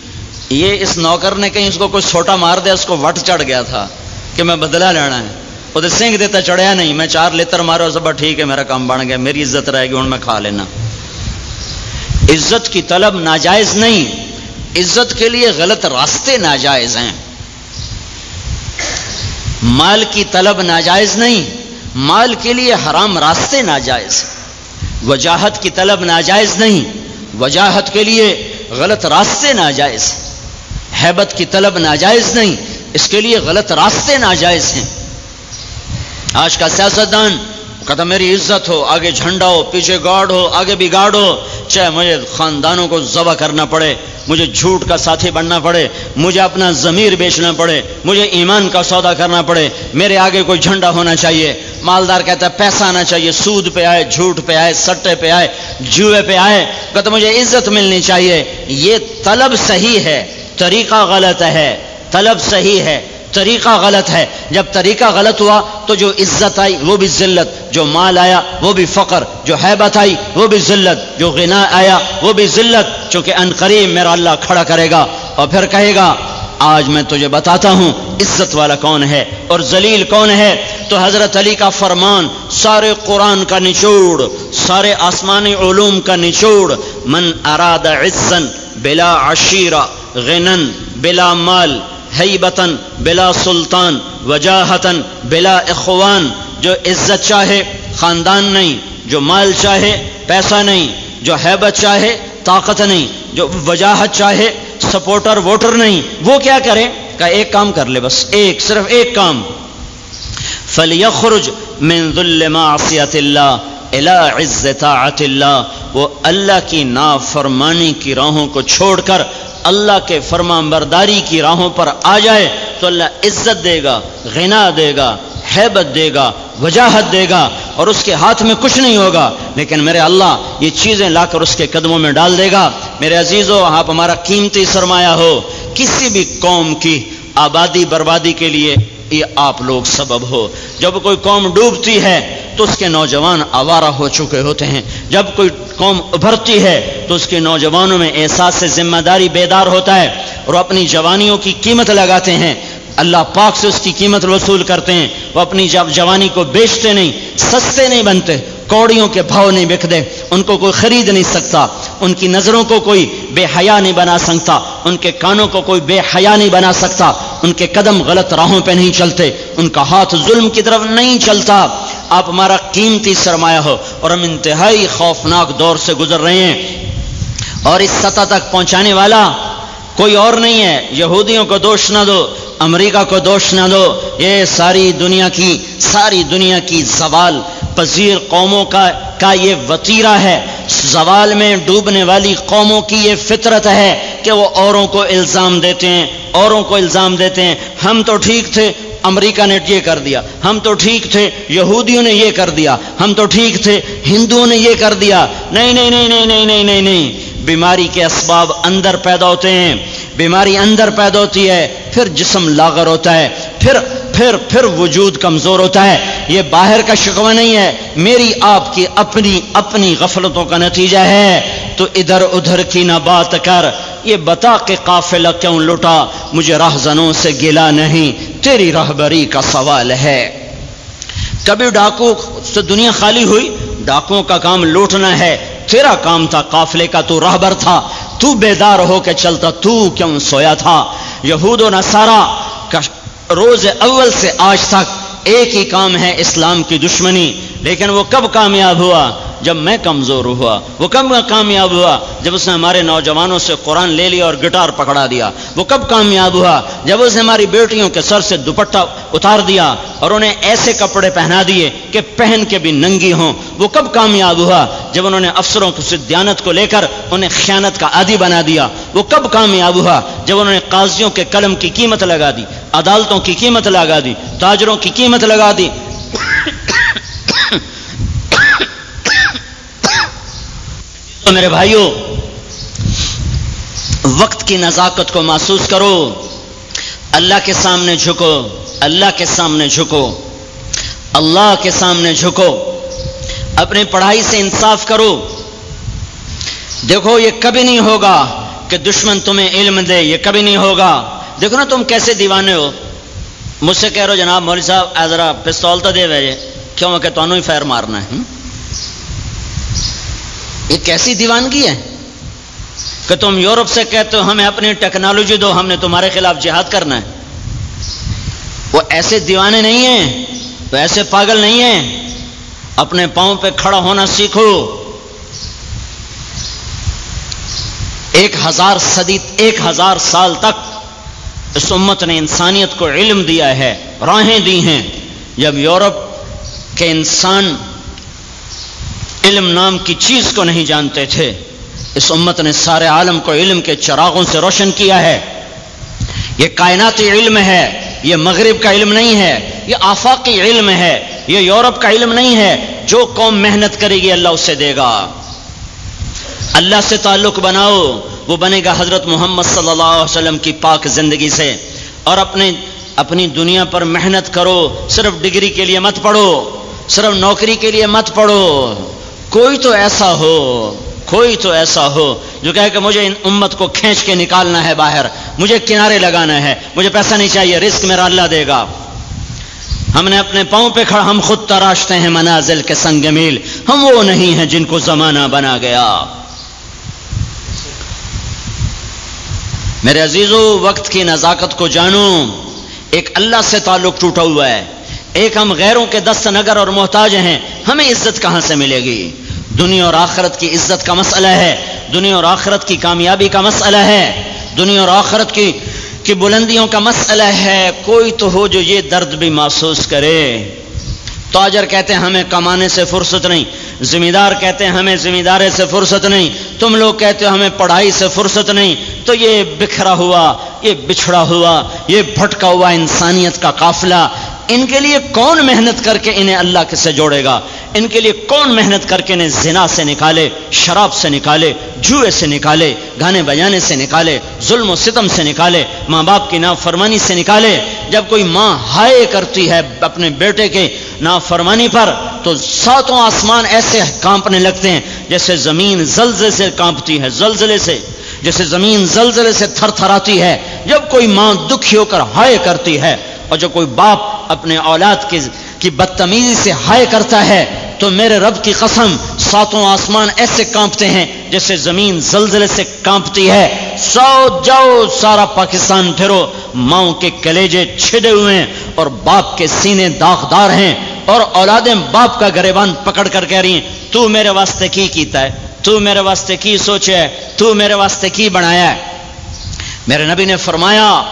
یہ اس نوکر نے کہیں اس کو کوئی چھوٹا مار دیا، اس کو وٹ چڑھ گیا تھا کہ میں بدلا لینا ہے۔ وہ تو سنگھ دیتا چڑھیا نہیں، میں چار لیتر مارو سب ٹھیک ہے، میرا کام بن گیا، میری عزت رہے گی ہوں میں کھا لینا۔ عزت کی طلب ناجائز نہیں، عزت کے لیے غلط راستے ناجائز ہیں۔ مال کی طلب ناجائز نہیں، مال کے لیے حرام راستے ناجائز وجاہت کی طلب ناجائز نہیں، وجاہت کے لیے غلط راستے ناجائز حیبت کی طلب ناجائز نہیں، اس کے لیے غلط راستے ناجائز ہیں۔ آج کا سیاستدان کہتا میری عزت ہو، آگے جھنڈا ہو، پیچھے گارڈ ہو، آگے بھی گارڈ ہو، چاہے مجھے خاندانوں کو ذبح کرنا پڑے، مجھے جھوٹ کا ساتھی بننا پڑے، مجھے اپنا ضمیر بیچنا پڑے، مجھے ایمان کا سودا کرنا پڑے، میرے آگے کوئی جھنڈا ہونا چاہیے۔ مالدار کہتا ہے، پیسہ آنا چاہیے، سود پہ آئے، جھوٹ پہ آئے، سٹے پہ آئے، جوئے پہ آئے، کہتا مجھے عزت ملنی چاہیے۔ یہ طلب صحیح ہے۔ طریقہ غلط ہے، طلب صحیح ہے، طریقہ غلط ہے۔ جب طریقہ غلط ہوا تو جو عزت آئی، وہ بھی ذلت۔ جو مال آیا، وہ بھی فقر۔ جو حیبت آئی، وہ بھی ذلت۔ جو غنا آیا، وہ بھی ذلت۔ چونکہ ان قریب میرا اللہ کھڑا کرے گا اور پھر کہے گا، آج میں تجھے بتاتا ہوں، عزت والا کون ہے اور ذلیل کون ہے؟ تو حضرت علی کا فرمان، سارے قرآن کا نچوڑ، سارے آسمانی علوم کا نچوڑ، من اراد عزن بلا عشیرہ۔ غنن، بلا مال حیبتن بلا سلطان وجاہتن بلا اخوان، جو عزت چاہے، خاندان نہیں، جو مال چاہے، پیسہ نہیں، جو حیبت چاہے، طاقت نہیں، جو وجاہت چاہے، سپورٹر، ووٹر نہیں، وہ کیا کرے کہ ایک کام کر لے بس، ایک، صرف ایک کام۔ فلیخرج من ذل معصیت اللہ الى عز طاعت اللہ وہ اللہ کی نافرمانی کی راہوں کو چھوڑ کر اللہ کے فرما برداری کی راہوں پر آ جائے تو اللہ عزت دے گا، غنا دے گا، حیبت دے گا، وجاہت دے گا اور اس کے ہاتھ میں کچھ نہیں ہوگا۔ لیکن میرے اللہ، یہ چیزیں لا کر اس کے قدموں میں ڈال دے گا۔ میرے عزیزو، آپ ہمارا قیمتی سرمایہ ہو۔ کسی بھی قوم کی آبادی بربادی کے لیے یہ آپ لوگ سبب ہو۔ جب کوئی قوم ڈوبتی ہے تو اس کے نوجوان آوارہ ہو چکے ہوتے ہیں۔ جب کوئی قوم ابھرتی ہے، تو اس کے نوجوانوں میں احساس سے ذمہ داری بیدار ہوتا ہے اور اپنی جوانیوں کی قیمت لگاتے ہیں۔ اللہ پاک سے اس کی قیمت وصول کرتے ہیں۔ وہ اپنی جوانی کو بیچتے نہیں، سستے نہیں بنتے، کوڑیوں کے بھاؤ نہیں بکتے۔ ان کو کوئی خرید نہیں سکتا، ان کی نظروں کو کوئی بے حیا نہیں بنا سکتا۔ ان کے کانوں کو کوئی بے حیا نہیں بنا سکتا۔ ان کے قدم غلط راہوں پہ نہیں چلتے۔ ان کا ہاتھ ظلم کی طرف نہیں چلتا۔ آپ ہمارا قیمتی سرمایہ ہو اور ہم انتہائی خوفناک دور سے گزر رہے ہیں اور اس سطح تک پہنچانے والا کوئی اور نہیں ہے۔ یہودیوں کو دوش نہ دو، امریکہ کو دوش نہ دو۔ یہ ساری دنیا کی، ساری دنیا کی زوال، پذیر قوموں کا کا یہ وطیرہ ہے۔ زوال میں ڈوبنے والی قوموں کی یہ فطرت ہے کہ وہ اوروں کو الزام دیتے ہیں، اوروں کو الزام دیتے ہیں۔ ہم تو ٹھیک تھے امریکہ نے یہ کر دیا۔ ہم تو ٹھیک تھے، یہودیوں نے یہ کر دیا۔ ہم تو ٹھیک تھے، ہندوؤں نے یہ کر دیا۔ نہیں نہیں نہیں نہیں نہیں نہیں نہیں نہیں۔ بیماری کے اسباب اندر پیدا ہوتے ہیں۔ بیماری اندر پیدا ہوتی ہے، پھر جسم لاغر ہوتا ہے۔ پھر پھر پھر وجود کمزور ہوتا ہے۔ یہ باہر کا شکوہ نہیں ہے۔ میری آپ کی اپنی اپنی غفلتوں کا نتیجہ ہے۔ تو ادھر ادھر کی نہ بات کر، یہ بتا کہ قافلہ کیوں لٹا مجھے راہزنوں سے گلا نہیں، تیری رہبری کا سوال ہے۔ کبھی ڈاکو سے دنیا خالی ہوئی؟ ڈاکوں کا کام لوٹنا ہے۔ تیرا کام تھا قافلے کا، تو رہبر تھا۔ تو بیدار ہو کے چلتا، تو کیوں سویا تھا؟ یہود و نصارہ کا روز اول سے آج تک ایک ہی کام ہے اسلام کی دشمنی۔ لیکن وہ کب کامیاب ہوا؟ جب میں کمزور ہوا، وہ کب کامیاب ہوا؟ جب اس نے ہمارے نوجوانوں سے قرآن لے لیا اور گٹار پکڑا دیا۔ وہ کب کامیاب ہوا؟ جب اس نے ہماری بیٹیوں کے سر سے دوپٹہ اتار دیا اور انہیں ایسے کپڑے پہنا دیے کہ پہن کے بھی ننگی ہوں۔ وہ کب کامیاب ہوا؟ جب انہوں نے افسروں کی دیانت کو لے کر انہیں خیانت کا عادی بنا دیا۔ وہ کب کامیاب ہوا؟ جب انہوں نے قاضیوں کے قلم کی قیمت لگا دی، عدالتوں کی قیمت لگا دی، تاجروں کی قیمت لگا دی۔ تو میرے بھائیوں وقت کی نزاکت کو محسوس کرو۔ اللہ کے سامنے جھکو، اللہ کے سامنے جھکو۔ اللہ کے سامنے جھکو۔ اپنی پڑھائی سے انصاف کرو۔ دیکھو، یہ کبھی نہیں ہوگا کہ دشمن تمہیں علم دے، یہ کبھی نہیں ہوگا۔ دیکھو نا تم کیسے دیوانے ہو۔ مجھ سے کہہ رہو جناب مولوی صاحب ذرا پستول تو دے بھائی، کیوں؟ کہ تمہیں ہی فیر مارنا ہے۔ یہ کیسی دیوانگی ہے کہ تم یورپ سے کہتے ہو ہمیں اپنی ٹیکنالوجی دو، ہم نے تمہارے خلاف جہاد کرنا ہے۔ وہ ایسے دیوانے نہیں ہیں، وہ ایسے پاگل نہیں ہیں۔ اپنے پاؤں پہ کھڑا ہونا سیکھو۔ ایک ہزار صدی ایک ہزار سال تک اس امت نے انسانیت کو علم دیا ہے، راہیں دی ہیں۔ جب یورپ کے انسان علم نام کی چیز کو نہیں جانتے تھے۔ اس امت نے سارے عالم کو علم کے چراغوں سے روشن کیا ہے۔ یہ کائناتی علم ہے، یہ مغرب کا علم نہیں ہے، یہ آفاقی علم ہے، یہ یورپ کا علم نہیں ہے۔ جو قوم محنت کرے گی اللہ اسے دے گا۔ اللہ سے تعلق بناؤ، وہ بنے گا حضرت محمد صلی اللہ علیہ وسلم کی پاک زندگی سے۔ اور اپنے، اپنی دنیا پر محنت کرو، صرف ڈگری کے لیے مت پڑھو، صرف نوکری کے لیے مت پڑھو۔ کوئی تو ایسا ہو، کوئی تو ایسا ہو جو کہے کہ مجھے ان امت کو کھینچ کے نکالنا ہے باہر، مجھے کنارے لگانا ہے، مجھے پیسہ نہیں چاہیے رسک میرا اللہ دے گا۔ ہم نے اپنے پاؤں پہ کھڑا، ہم خود تراشتے ہیں منازل کے سنگ میل۔ ہم وہ نہیں ہیں جن کو زمانہ بنا گیا۔ میرے عزیزو، وقت کی نزاکت کو جانو، ایک اللہ سے تعلق ٹوٹا ہوا ہے۔ ایک ہم غیروں کے دست نگر اور محتاج ہیں، ہمیں عزت کہاں سے ملے گی؟ دنیا اور آخرت کی عزت کا مسئلہ ہے، دنیا اور آخرت کی کامیابی کا مسئلہ ہے، دنیا اور آخرت کی کی بلندیوں کا مسئلہ ہے۔ کوئی تو ہو جو یہ درد بھی محسوس کرے۔ تاجر کہتے ہیں، ہمیں کمانے سے فرصت نہیں۔ ذمہ دار کہتے ہیں، ہمیں ذمہ دارے سے فرصت نہیں۔ تم لوگ کہتے ہو، ہمیں پڑھائی سے فرصت نہیں۔ تو یہ بکھرا ہوا، یہ بچھڑا ہوا، یہ بھٹکا ہوا انسانیت کا قافلہ۔ ان کے لیے کون محنت کر کے انہیں اللہ کے سے جوڑے گا؟ ان کے لیے کون محنت کر کے انہیں زنا سے نکالے، شراب سے نکالے، جوئے سے نکالے، گانے بجانے سے نکالے، ظلم و ستم سے نکالے، ماں باپ کی نافرمانی سے نکالے۔ جب کوئی ماں ہائے کرتی ہے اپنے بیٹے کے نافرمانی پر، تو ساتوں آسمان ایسے کانپنے لگتے ہیں جیسے زمین زلزلے سے کانپتی ہے، زلزلے سے۔ جیسے زمین زلزلے سے تھر تھر آتی ہے۔ جب کوئی ماں دکھی ہو کر ہائے کرتی ہے، اور جو کوئی باپ اپنے اولاد کی بدتمیزی سے ہائے کرتا ہے تو میرے رب کی قسم ساتوں آسمان ایسے کانپتے ہیں جیسے زمین زلزلے سے کانپتی ہے۔ سو جاؤ سارا پاکستان پھرو۔ ماؤں کے کلیجے چھڑے ہوئے ہیں اور باپ کے سینے داغدار ہیں اور اولادیں باپ کا گریبان پکڑ کر کہہ رہی ہیں، تو میرے واسطے کی کیتا ہے؟ تو میرے واسطے کی سوچے ہے؟ تو میرے واسطے کی بنایا ہے؟ میرے نبی نے فرمایا،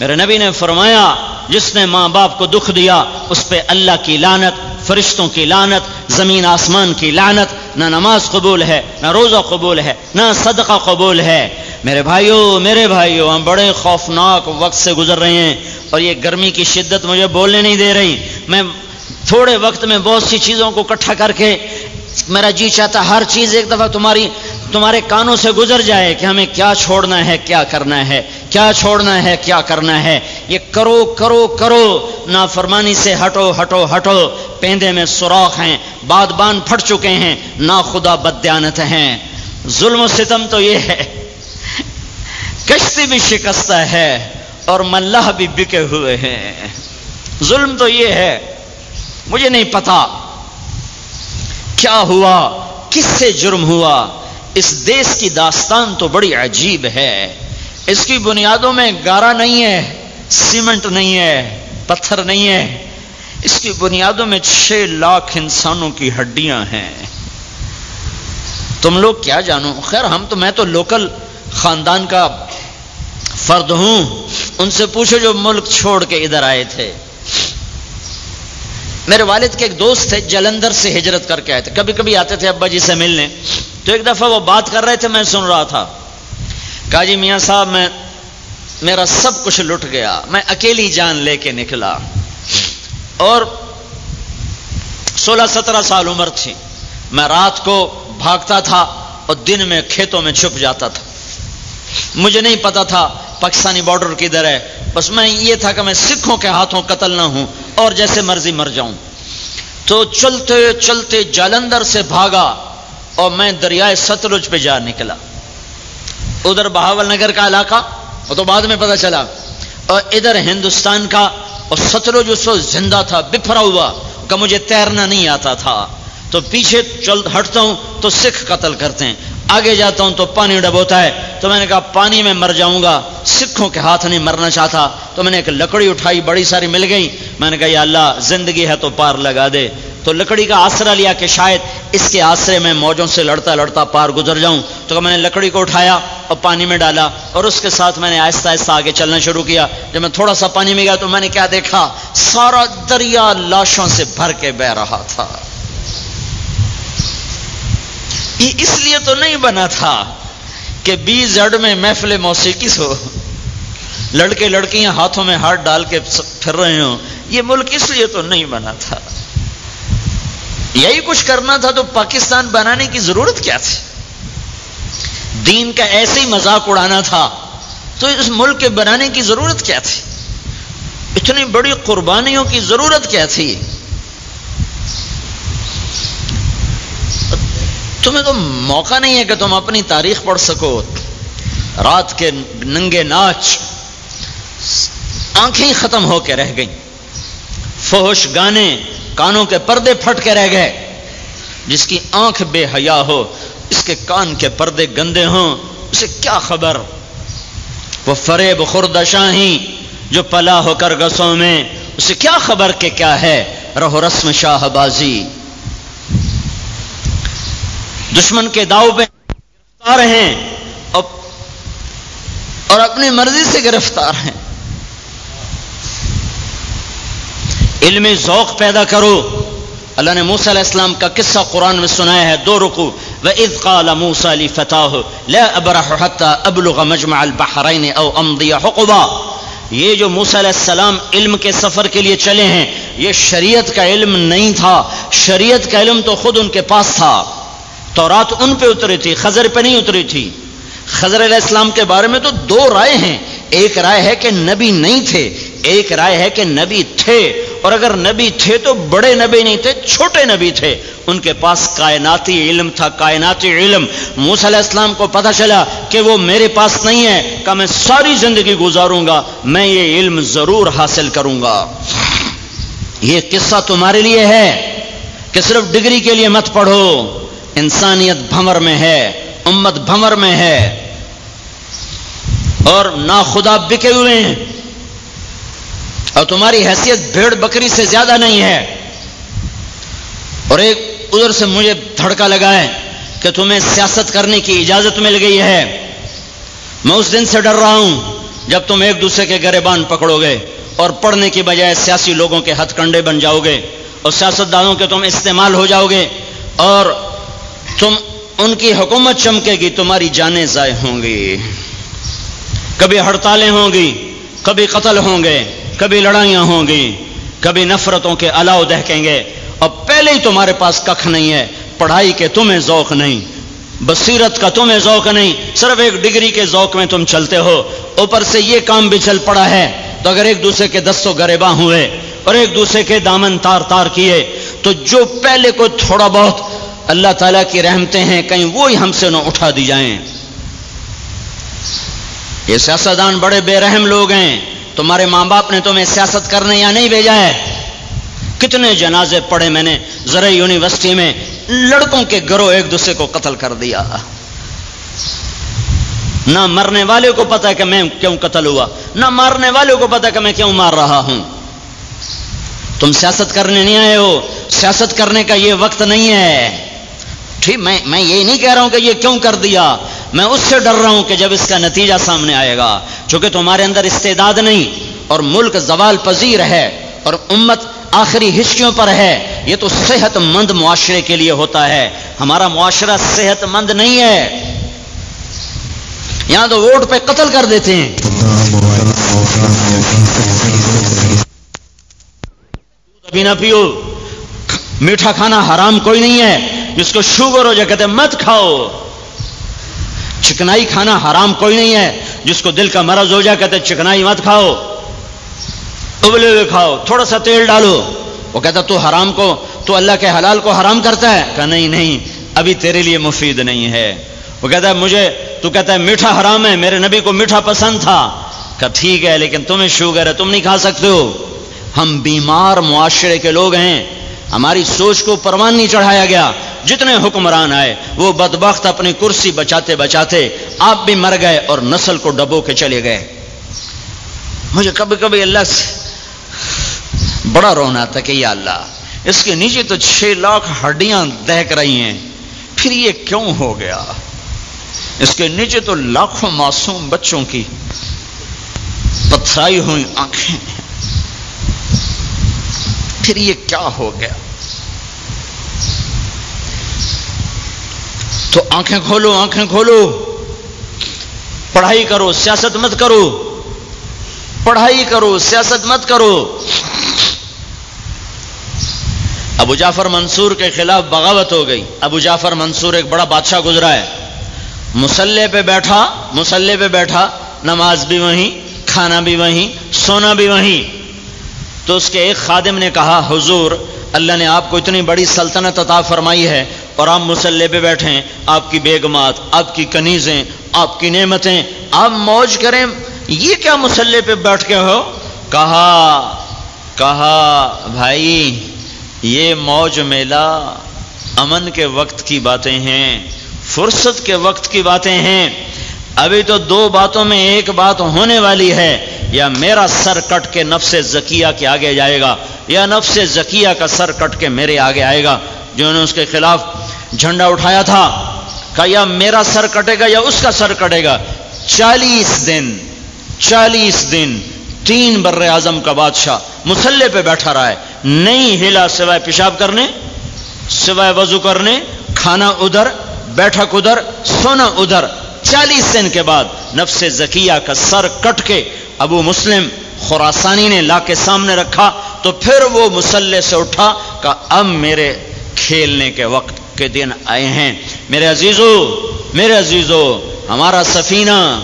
میرے نبی نے فرمایا، جس نے ماں باپ کو دکھ دیا، اس پہ اللہ کی لانت فرشتوں کی لانت زمین آسمان کی لانت نہ نماز قبول ہے، نہ روزہ قبول ہے، نہ صدقہ قبول ہے۔ میرے بھائیوں میرے بھائیوں ہم بڑے خوفناک وقت سے گزر رہے ہیں اور یہ گرمی کی شدت مجھے بولنے نہیں دے رہی۔ میں تھوڑے وقت میں بہت سی چیزوں کو اکٹھا کر کے میرا جی چاہتا ہر چیز ایک دفعہ تمہاری، تمہارے کانوں سے گزر جائے کہ ہمیں کیا چھوڑنا ہے، کیا کرنا ہے۔ کیا چھوڑنا ہے، کیا کرنا ہے؟ یہ کرو کرو کرو۔ نافرمانی سے ہٹو ہٹو ہٹو۔ پیندے میں سوراخ ہیں باد بان پھٹ چکے ہیں نا خدا بدیانت ہیں۔ ظلم و ستم تو یہ ہے۔ کشتی بھی شکستہ ہے اور ملہ بھی بکے ہوئے ہیں۔ ظلم تو یہ ہے۔ مجھے نہیں پتا۔ کیا ہوا؟ کس سے جرم ہوا؟ اس دیش کی داستان تو بڑی عجیب ہے۔ اس کی بنیادوں میں گارا نہیں ہے، سیمنٹ نہیں ہے، پتھر نہیں ہے۔ اس کی بنیادوں میں چھ لاکھ انسانوں کی ہڈیاں ہیں۔ تم لوگ کیا جانو؟ خیر، ہم تو، میں تو لوکل خاندان کا فرد ہوں۔ ان سے پوچھو جو ملک چھوڑ کے ادھر آئے تھے۔ میرے والد کے ایک دوست تھے، جلندر سے ہجرت کر کے آئے تھے۔ کبھی کبھی آتے تھے ابا جی سے ملنے۔ تو ایک دفعہ وہ بات کر رہے تھے، میں سن رہا تھا۔ کہا جی میاں صاحب، میں میرا سب کچھ لٹ گیا۔ میں اکیلی جان لے کے نکلا۔ اور سولہ سترہ سال عمر تھی۔ میں رات کو بھاگتا تھا اور دن میں کھیتوں میں چھپ جاتا تھا۔ مجھے نہیں پتا تھا پاکستانی بارڈر کدھر ہے۔ بس میں یہ تھا کہ میں سکھوں کے ہاتھوں قتل نہ ہوں اور جیسے مرضی مر جاؤں۔ تو چلتے چلتے جالندر سے بھاگا اور میں دریائے ستلج پہ جا نکلا۔ ادھر بہاول نگر کا علاقہ، وہ تو بعد میں پتا چلا۔ اور ادھر ہندوستان کا، اور ستلج اس وقت زندہ تھا بفرا ہوا، کہ مجھے تیرنا نہیں آتا تھا۔ تو پیچھے چل، ہٹتا ہوں، تو سکھ قتل کرتے ہیں۔ آگے جاتا ہوں، تو پانی ڈبوتا ہے۔ تو میں نے کہا، پانی میں مر جاؤں گا۔ سکھوں کے ہاتھ نہیں مرنا چاہتا۔ تو میں نے ایک لکڑی اٹھائی، بڑی ساری مل گئی میں نے کہا، یا اللہ، زندگی ہے تو پار لگا دے۔ تو لکڑی کا آسرا لیا کہ شاید اس کے آسرے میں موجوں سے لڑتا لڑتا پار گزر جاؤں۔ تو میں نے لکڑی کو اٹھایا اور پانی میں ڈالا اور اس کے ساتھ میں نے آہستہ آہستہ آگے چلنا شروع کیا۔ جب میں تھوڑا سا پانی میں گیا تو میں نے کیا دیکھا؟ سارا دریا لاشوں سے بھر کے بہ رہا تھا۔ یہ اس لیے تو نہیں بنا تھا کہ بی زڈ میں محفل موسیقی سو لڑکے لڑکیاں ہاتھوں میں ہاتھ ڈال کے پھر رہے ہوں۔ یہ ملک اس لیے تو نہیں بنا تھا۔ یہی کچھ کرنا تھا تو پاکستان بنانے کی ضرورت کیا تھی؟ دین کا ایسے ہی مذاق اڑانا تھا تو اس ملک کے بنانے کی ضرورت کیا تھی؟ اتنی بڑی قربانیوں کی ضرورت کیا تھی؟ تمہیں تو موقع نہیں ہے کہ تم اپنی تاریخ پڑھ سکو۔ رات کے ننگے ناچ، آنکھیں ختم ہو کے رہ گئیں۔ فوش گانے کانوں کے پردے پھٹ کے رہ گئے۔ جس کی آنکھ بے حیا ہو، اس کے کان کے پردے گندے ہوں، اسے کیا خبر؟ وہ فریب خوردشاہی جو پلا ہو کر گسوں میں، اسے کیا خبر کہ کیا ہے؟ رہو رسم شاہ بازی۔ دشمن کے داؤ پہ گرفتار ہیں اور اپنی مرضی سے گرفتار ہیں۔ علم ذوق پیدا کرو۔ اللہ نے موسیٰ علیہ السلام کا قصہ قرآن میں سنایا ہے، دو رکو وَإِذْ قَالَ مُوسَى لِفَتَاهُ، لَا أَبْرَحُ حَتَّى أَبْلُغَ مَجْمَعَ الْبَحْرَيْنِ أَوْ أَمْضِيَ حُقُبًا۔ یہ جو موسیٰ علیہ السلام علم کے سفر کے لیے چلے ہیں، یہ شریعت کا علم نہیں تھا۔ شریعت کا علم تو خود ان کے پاس تھا۔ تورات ان پہ اتری تھی، خضر پہ نہیں اتری تھی۔ خضر علیہ السلام کے بارے میں تو دو رائے ہیں۔ ایک رائے ہے کہ نبی نہیں تھے، ایک رائے ہے کہ نبی تھے۔ اور اگر نبی تھے تو بڑے نبی نہیں تھے، چھوٹے نبی تھے۔ ان کے پاس کائناتی علم تھا، کائناتی علم۔ موسیٰ علیہ السلام کو پتہ چلا کہ وہ میرے پاس نہیں ہے کہ میں ساری زندگی گزاروں گا، میں یہ علم ضرور حاصل کروں گا۔ یہ قصہ تمہارے لیے ہے کہ صرف ڈگری کے لیے مت پڑھو۔ انسانیت بھمر میں ہے، امت بھمر میں ہے۔ اور نا خدا بکے ہوئے ہیں۔ اور تمہاری حیثیت بھیڑ بکری سے زیادہ نہیں ہے۔ اور ایک ادھر سے مجھے دھڑکا لگا ہے کہ تمہیں سیاست کرنے کی اجازت مل گئی ہے۔ میں اس دن سے ڈر رہا ہوں جب تم ایک دوسرے کے گرے پکڑو گے اور پڑھنے کی بجائے سیاسی لوگوں کے ہتھ کنڈے بن جاؤ گے اور سیاست دانوں کے تم استعمال ہو جاؤ گے اور تم ان کی حکومت چمکے گی، تمہاری جانیں ضائع ہوں گی۔ کبھی ہڑتالیں ہوں گی، کبھی قتل ہوں گے، کبھی لڑائیاں ہوں گی، کبھی نفرتوں کے الاؤ دہکیں گے۔ اور پہلے ہی تمہارے پاس ککھ نہیں ہے، پڑھائی کے تمہیں ذوق نہیں، بصیرت کا تمہیں ذوق نہیں، صرف ایک ڈگری کے ذوق میں تم چلتے ہو۔ اوپر سے یہ کام بھی چل پڑا ہے، تو اگر ایک دوسرے کے دستوں گریباں ہوئے اور ایک دوسرے کے دامن تار تار کیے، تو جو پہلے کو تھوڑا بہت اللہ تعالیٰ کی رحمتیں ہیں، کہیں وہی ہم سے نہ اٹھا دی جائیں۔ یہ سیاستدان بڑے بے رحم لوگ ہیں، تمہارے ماں باپ نے تمہیں سیاست کرنے یا نہیں بھیجا ہے؟ کتنے جنازے پڑھے میں نے ذرا یونیورسٹی میں، لڑکوں کے گروہ ایک دوسرے کو قتل کر دیا۔ نہ مرنے والے کو پتا کہ میں کیوں قتل ہوا، نہ مارنے والے کو پتا کہ میں کیوں مار رہا ہوں۔ تم سیاست کرنے نہیں آئے ہو، سیاست کرنے کا یہ وقت نہیں ہے۔ ٹھیک، میں میں یہ نہیں کہہ رہا ہوں کہ یہ کیوں کر دیا۔ میں اس سے ڈر رہا ہوں کہ جب اس کا نتیجہ سامنے آئے گا، چونکہ تمہارے اندر استعداد نہیں اور ملک زوال پذیر ہے اور امت آخری ہسٹریوں پر ہے، یہ تو صحت مند معاشرے کے لیے ہوتا ہے۔ ہمارا معاشرہ صحت مند نہیں ہے۔ یہاں تو ووٹ پہ قتل کر دیتے ہیں۔ ابھی نہ پیو۔ میٹھا کھانا حرام کوئی نہیں ہے۔ جس کو شوگر ہو جائے کہتے مت کھاؤ۔ چکنائی کھانا حرام کوئی نہیں ہے۔ جس کو دل کا مرض ہو جائے کہتے چکنائی مت کھاؤ۔ ابلے ہوئے کھاؤ، تھوڑا سا تیل ڈالو۔ وہ کہتا، تو حرام کو، تو اللہ کے حلال کو حرام کرتا ہے۔ کہ نہیں نہیں، ابھی تیرے لیے مفید نہیں ہے۔ وہ کہتا ہے مجھے، تو کہتا ہے، میٹھا حرام ہے، میرے نبی کو میٹھا پسند تھا۔ کہ ٹھیک ہے، لیکن تمہیں شوگر ہے، تم نہیں کھا سکتے ہو۔ ہم بیمار معاشرے کے لوگ ہیں۔ ہماری سوچ کو پروان نہیں چڑھایا گیا۔ جتنے حکمران آئے، وہ بدبخت اپنی کرسی بچاتے بچاتے آپ بھی مر گئے اور نسل کو ڈبو کے چلے گئے۔ مجھے کبھی کبھی اللہ سے بڑا رونا تھا کہ یا اللہ، اس کے نیچے تو چھ لاکھ ہڈیاں دہک رہی ہیں، پھر یہ کیوں ہو گیا؟ اس کے نیچے تو لاکھوں معصوم بچوں کی پتھرائی ہوئی آنکھیں پھر یہ کیا ہو گیا؟ تو آنکھیں کھولو آنکھیں کھولو۔ پڑھائی کرو، سیاست مت کرو۔ پڑھائی کرو، سیاست مت کرو۔ ابو جعفر منصور کے خلاف بغاوت ہو گئی۔ ابو جعفر منصور ایک بڑا بادشاہ گزرا ہے۔ مسلح پہ بیٹھا، مسلح پہ بیٹھا، نماز بھی وہیں، کھانا بھی وہیں، سونا بھی وہیں۔ تو اس کے ایک خادم نے کہا، حضور، اللہ نے آپ کو اتنی بڑی سلطنت عطا فرمائی ہے۔ اور آپ مسلح پہ بیٹھے ہیں آپ کی بیگمات، آپ کی کنیزیں، آپ کی نعمتیں، آپ موج کریں، یہ کیا مسلح پہ بیٹھ کے ہو؟ کہا کہا، بھائی، یہ موج میلہ امن کے وقت کی باتیں ہیں، فرصت کے وقت کی باتیں ہیں۔ ابھی تو دو باتوں میں ایک بات ہونے والی ہے، یا میرا سر کٹ کے نفس زکیہ کے آگے جائے گا، یا نفس زکیہ کا سر کٹ کے میرے آگے آئے گا، جو نے اس کے خلاف جھنڈا اٹھایا تھا کہ یا میرا سر کٹے گا یا اس کا سر کٹے گا؟ چالیس دن چالیس دن، تین بر اعظم کا بادشاہ مسلح پہ بیٹھا رہا ہے۔ نہیں ہلا سوائے پیشاب کرنے، سوائے وضو کرنے، کھانا ادھر، بیٹھک ادھر، سونا ادھر۔ چالیس دن کے بعد نفس زکیہ کا سر کٹ کے ابو مسلم خوراسانی نے لا کے سامنے رکھا، تو پھر وہ مسلح سے اٹھا کہ اب میرے کھیلنے کے وقت کے دن آئے ہیں۔ میرے عزیزو میرے عزیزو، ہمارا سفینہ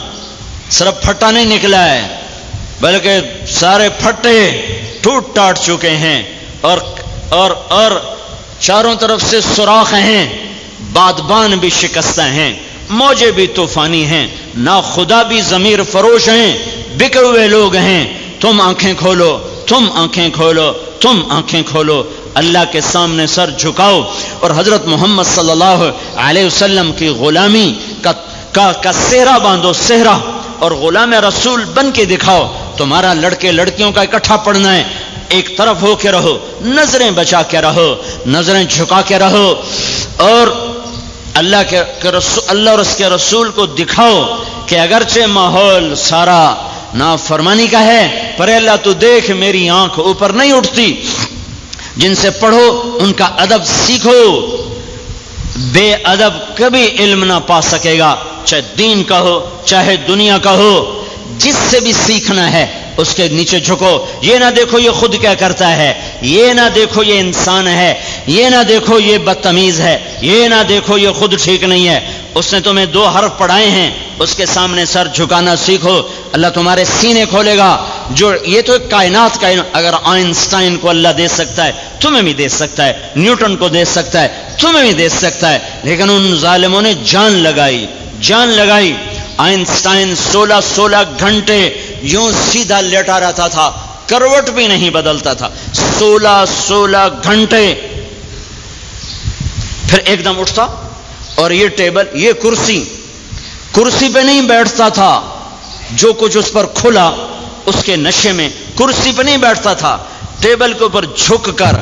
صرف پھٹا نہیں نکلا ہے، بلکہ سارے پھٹے ٹوٹ ٹاٹ چکے ہیں اور اور اور چاروں طرف سے سوراخ ہیں، بادبان بھی شکستہ ہیں، موجے بھی طوفانی ہیں نہ خدا بھی ضمیر فروش ہیں، بکڑ ہوئے لوگ ہیں۔ تم آنکھیں کھولو، تم آنکھیں کھولو، تم آنکھیں کھولو۔ اللہ کے سامنے سر جھکاؤ اور حضرت محمد صلی اللہ علیہ وسلم کی غلامی کا کا, کا سہرا باندھو سہرا اور غلام رسول بن کے دکھاؤ۔ تمہارا لڑکے لڑکیوں کا اکٹھا پڑھنا ہے۔ ایک طرف ہو کے رہو نظریں بچا کے رہو نظریں جھکا کے رہو اور اللہ کے رسول اللہ اور اس کے رسول کو دکھاؤ کہ اگرچہ ماحول سارا نا فرمانی کا ہے پر اللہ تو دیکھ میری آنکھ اوپر نہیں اٹھتی۔ جن سے پڑھو، ان کا ادب سیکھو۔ بے ادب کبھی علم نہ پا سکے گا، چاہے دین کا ہو، چاہے دنیا کا ہو۔ جس سے بھی سیکھنا ہے، اس کے نیچے جھکو۔ یہ نہ دیکھو یہ خود کیا کرتا ہے۔ یہ نہ دیکھو یہ انسان ہے۔ یہ نہ دیکھو یہ بدتمیز ہے۔ یہ نہ دیکھو یہ خود ٹھیک نہیں ہے۔ اس نے تمہیں دو حرف پڑھائے ہیں، اس کے سامنے سر جھکانا سیکھو، اللہ تمہارے سینے کھولے گا۔ جو، یہ تو کائنات کا اگر آئنسٹائن کو اللہ دے سکتا ہے، تمہیں بھی دے سکتا ہے۔ نیوٹن کو دے سکتا ہے، تمہیں بھی دے سکتا ہے۔ لیکن ان ظالموں نے جان لگائی جان لگائی۔ آئنسٹائن سولہ سولہ گھنٹے یوں سیدھا لیٹا رہتا تھا، کروٹ بھی نہیں بدلتا تھا۔ سولہ سولہ گھنٹے۔ پھر ایک دم اٹھتا۔ اور یہ ٹیبل، یہ کرسی کرسی پہ نہیں بیٹھتا تھا، جو کچھ اس پر کھلا، اس کے نشے میں کرسی پہ نہیں بیٹھتا تھا۔ ٹیبل کے اوپر جھک کر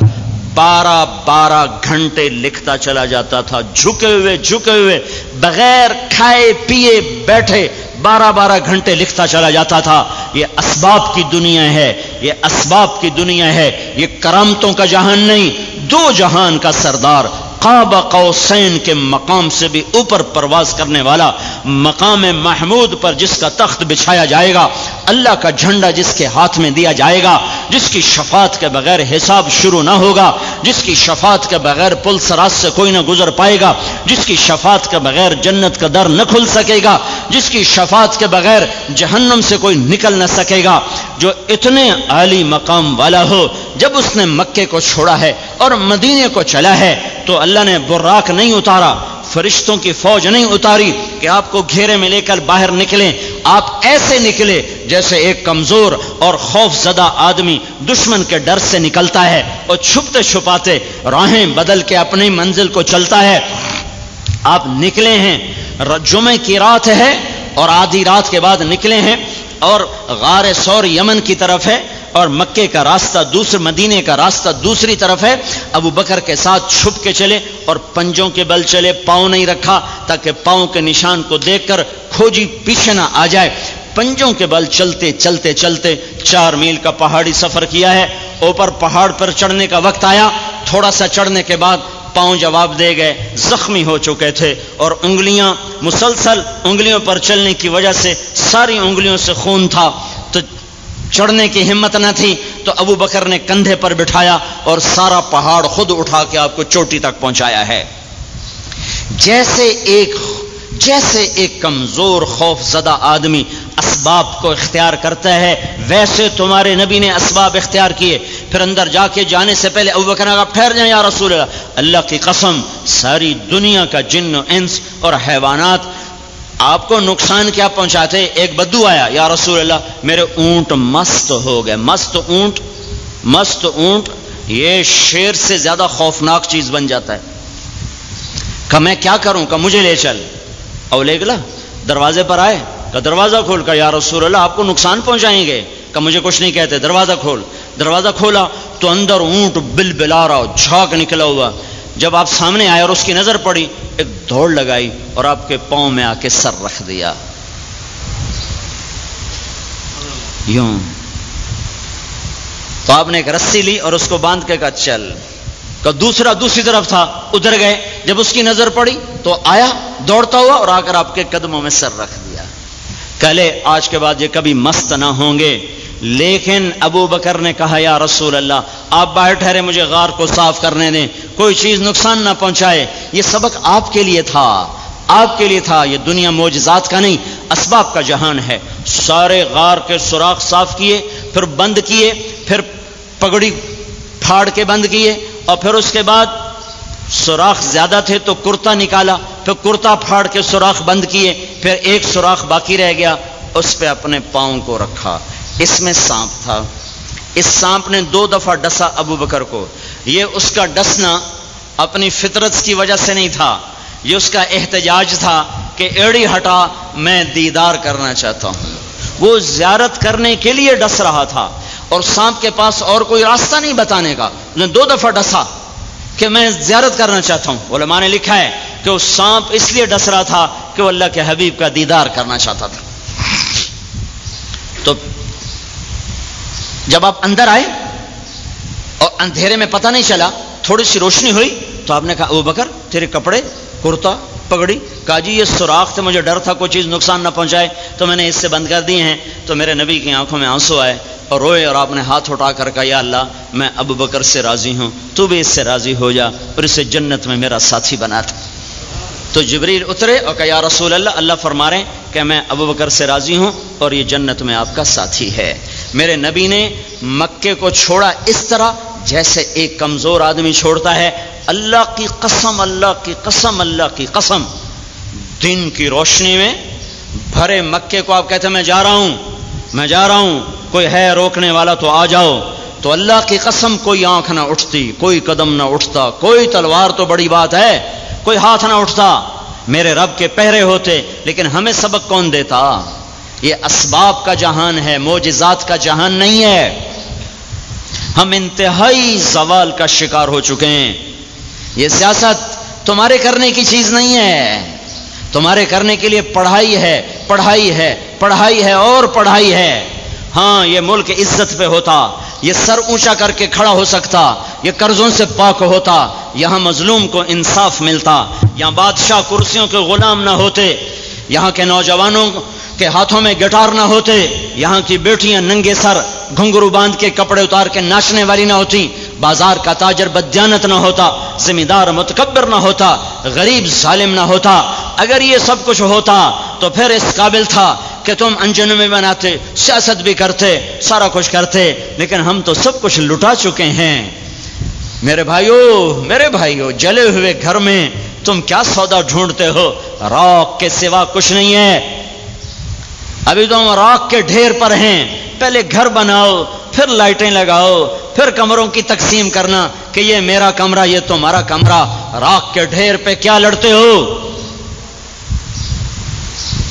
بارہ بارہ گھنٹے لکھتا چلا جاتا تھا۔ جھکے ہوئے جھکے ہوئے، بغیر کھائے، پیے، بیٹھے بارہ بارہ گھنٹے لکھتا چلا جاتا تھا۔ یہ اسباب کی دنیا ہے، یہ اسباب کی دنیا ہے۔ یہ کرامتوں کا جہان نہیں، دو جہان کا سردار قوسین کے مقام سے بھی اوپر پرواز کرنے والا مقام محمود پر جس کا تخت بچھایا جائے گا اللہ کا جھنڈا جس کے ہاتھ میں دیا جائے گا، جس کی شفاعت کے بغیر حساب شروع نہ ہوگا، جس کی شفاعت کے بغیر پل سراس سے کوئی نہ گزر پائے گا، جس کی شفاعت کے بغیر جنت کا در نہ کھل سکے گا، جس کی شفاعت کے بغیر جہنم سے کوئی نکل نہ سکے گا۔ جو اتنے عالی مقام والا ہو، جب اس نے مکے کو چھوڑا ہے اور مدینے کو چلا ہے، تو اللہ نے براک نہیں اتارا۔ فرشتوں کی فوج نہیں اتاری کہ آپ کو گھیرے میں لے کر باہر نکلیں۔ آپ ایسے نکلے جیسے ایک کمزور اور خوف زدہ آدمی دشمن کے ڈر سے نکلتا ہے اور چھپتے چھپاتے راہیں بدل کے اپنی منزل کو چلتا ہے۔ آپ نکلے ہیں۔ جمعے کی رات ہے اور آدھی رات کے بعد نکلے ہیں اور غار سور یمن کی طرف ہے۔ اور مکے کا راستہ دوسرے مدینے کا راستہ دوسری طرف ہے۔ ابو بکر کے ساتھ چھپ کے چلے اور پنجوں کے بل چلے، پاؤں نہیں رکھا تاکہ پاؤں کے نشان کو دیکھ کر کھوجی پیچھے نہ آ جائے۔ پنجوں کے بل چلتے چلتے چلتے چار میل کا پہاڑی سفر کیا ہے۔ اوپر پہاڑ پر چڑھنے کا وقت آیا۔ تھوڑا سا چڑھنے کے بعد پاؤں جواب دے گئے۔ زخمی ہو چکے تھے اور انگلیاں، مسلسل انگلیوں پر چلنے کی وجہ سے ساری انگلیوں سے خون تھا۔ چڑھنے کی ہمت نہ تھی تو ابو بکر نے کندھے پر بٹھایا اور سارا پہاڑ خود اٹھا کے آپ کو چوٹی تک پہنچایا ہے۔ جیسے ایک جیسے ایک کمزور خوف زدہ آدمی اسباب کو اختیار کرتا ہے، ویسے تمہارے نبی نے اسباب اختیار کیے۔ پھر اندر جا کے جانے سے پہلے ابو بکر آپ ٹھہر جائیں یا رسول اللہ۔ اللہ کی قسم، ساری دنیا کا جن و انس اور حیوانات آپ کو نقصان کیا پہنچاتے؟ ایک بدو آیا، یا رسول اللہ، میرے اونٹ مست ہو گئے، مست اونٹ مست اونٹ، یہ شیر سے زیادہ خوفناک چیز بن جاتا ہے۔ کہ میں کیا کروں؟ کہ مجھے لے چل۔ او لے گلا، دروازے پر آئے۔ کہ دروازہ کھول۔ کر یا رسول اللہ، آپ کو نقصان پہنچائیں گے۔ کہ مجھے کچھ نہیں کہتے، دروازہ کھول۔ دروازہ کھولا تو اندر اونٹ بل بلا رہا، جھاگ نکلا ہوا۔ جب آپ سامنے آئے اور اس کی نظر پڑی، ایک دوڑ لگائی اور آپ کے پاؤں میں آ کے سر رکھ دیا۔ یوں۔ تو آپ نے ایک رسی لی اور اس کو باندھ کے کہا، چل۔ تو دوسرا دوسری طرف تھا، ادھر گئے۔ جب اس کی نظر پڑی تو آیا، دوڑتا ہوا اور آ کر آپ کے قدموں میں سر رکھ دیا۔ کہلے آج کے بعد یہ کبھی مست نہ ہوں گے۔ لیکن ابو بکر نے کہا، یا رسول اللہ، آپ باہر ٹھہرے، مجھے غار کو صاف کرنے دیں، کوئی چیز نقصان نہ پہنچائے۔ یہ سبق آپ کے لیے تھا۔ آپ کے لیے تھا۔ یہ دنیا موجزات کا نہیں، اسباب کا جہان ہے۔ سارے غار کے سوراخ صاف کیے، پھر بند کیے، پھر پگڑی پھاڑ کے بند کیے، اور پھر اس کے بعد سوراخ زیادہ تھے تو کرتا نکالا، پھر کرتا پھاڑ کے سوراخ بند کیے، پھر ایک سوراخ باقی رہ گیا، اس پہ اپنے پاؤں کو رکھا۔ اس میں سانپ تھا۔ اس سانپ نے دو دفعہ ڈسا ابو بکر کو۔ یہ اس کا ڈسنا اپنی فطرت کی وجہ سے نہیں تھا۔ یہ اس کا احتجاج تھا کہ ایڑی ہٹا میں دیدار کرنا چاہتا ہوں۔ وہ زیارت کرنے کے لیے ڈس رہا تھا۔ اور سانپ کے پاس اور کوئی راستہ نہیں بتانے کا۔ نے دو دفعہ ڈسا کہ میں زیارت کرنا چاہتا ہوں۔ علماء نے لکھا ہے کہ وہ سانپ اس لیے ڈس رہا تھا کہ وہ اللہ کے حبیب کا دیدار کرنا چاہتا تھا۔ تو جب آپ اندر آئے اور اندھیرے میں پتہ نہیں چلا، تھوڑی سی روشنی ہوئی، تو آپ نے کہا او بکر، تیرے کپڑے، کرتا، پگڑی، کہا جی یہ سوراخ سے مجھے ڈر تھا، کوئی چیز نقصان نہ پہنچائے، تو میں نے اس سے بند کر دیے ہیں۔ تو میرے نبی کی آنکھوں میں آنسو آئے اور روئے اور آپ نے ہاتھ اٹھا کر کہا، یا اللہ، میں ابو بکر سے راضی ہوں، تو بھی اس سے راضی ہو جا اور اسے جنت میں میرا ساتھی بنا تھا تو جبریل اترے اور کہا، یا رسول اللہ اللہ فرما رہے کہ میں ابو بکر سے راضی ہوں اور یہ جنت میں آپ کا ساتھی ہے۔ میرے نبی نے مکے کو چھوڑا اس طرح جیسے ایک کمزور آدمی چھوڑتا ہے۔ اللہ کی قسم، اللہ کی قسم، اللہ کی قسم۔ دن کی روشنی میں بھرے مکے کو آپ کہتے ہیں، میں جا رہا ہوں، میں جا رہا ہوں، کوئی ہے روکنے والا تو آ جاؤ۔ تو اللہ کی قسم، کوئی آنکھ نہ اٹھتی، کوئی قدم نہ اٹھتا، کوئی تلوار تو بڑی بات ہے، کوئی ہاتھ نہ اٹھتا۔ میرے رب کے پہرے ہوتے، لیکن ہمیں سبق کون دیتا؟ یہ اسباب کا جہان ہے موجزات کا جہان نہیں ہے۔ ہم انتہائی زوال کا شکار ہو چکے ہیں۔ یہ سیاست تمہارے کرنے کی چیز نہیں ہے۔ تمہارے کرنے کے لیے پڑھائی ہے پڑھائی ہے پڑھائی ہے اور پڑھائی ہے۔ ہاں یہ ملک عزت پہ ہوتا، یہ سر اونچا کر کے کھڑا ہو سکتا، یہ قرضوں سے پاک ہوتا، یہاں مظلوم کو انصاف ملتا۔ یہاں بادشاہ کرسیوں کے غلام نہ ہوتے، یہاں کے نوجوانوں کے ہاتھوں میں گٹار نہ ہوتے، یہاں کی بیٹیاں ننگے سر، گھنگرو باندھ کے کپڑے اتار کے ناچنے والی نہ ہوتی، بازار کا تاجر بدیانت نہ ہوتا ذمہ دار متکبر نہ ہوتا، غریب ظالم نہ ہوتا۔ اگر یہ سب کچھ ہوتا تو پھر اس قابل تھا کہ تم انجن میں بناتے، سیاست بھی کرتے، سارا کچھ کرتے، لیکن ہم تو سب کچھ لٹا چکے ہیں۔ میرے بھائیو میرے بھائیو، جلے ہوئے گھر میں تم کیا سودا ڈھونڈتے ہو؟ راک کے سوا کچھ نہیں ہے۔ ابھی تو ہم راک کے ڈھیر پر ہیں۔ پہلے گھر بناؤ، پھر لائٹیں لگاؤ، پھر کمروں کی تقسیم کرنا کہ یہ میرا کمرہ، یہ تمہارا کمرہ۔ راک کے ڈھیر پہ کیا لڑتے ہو؟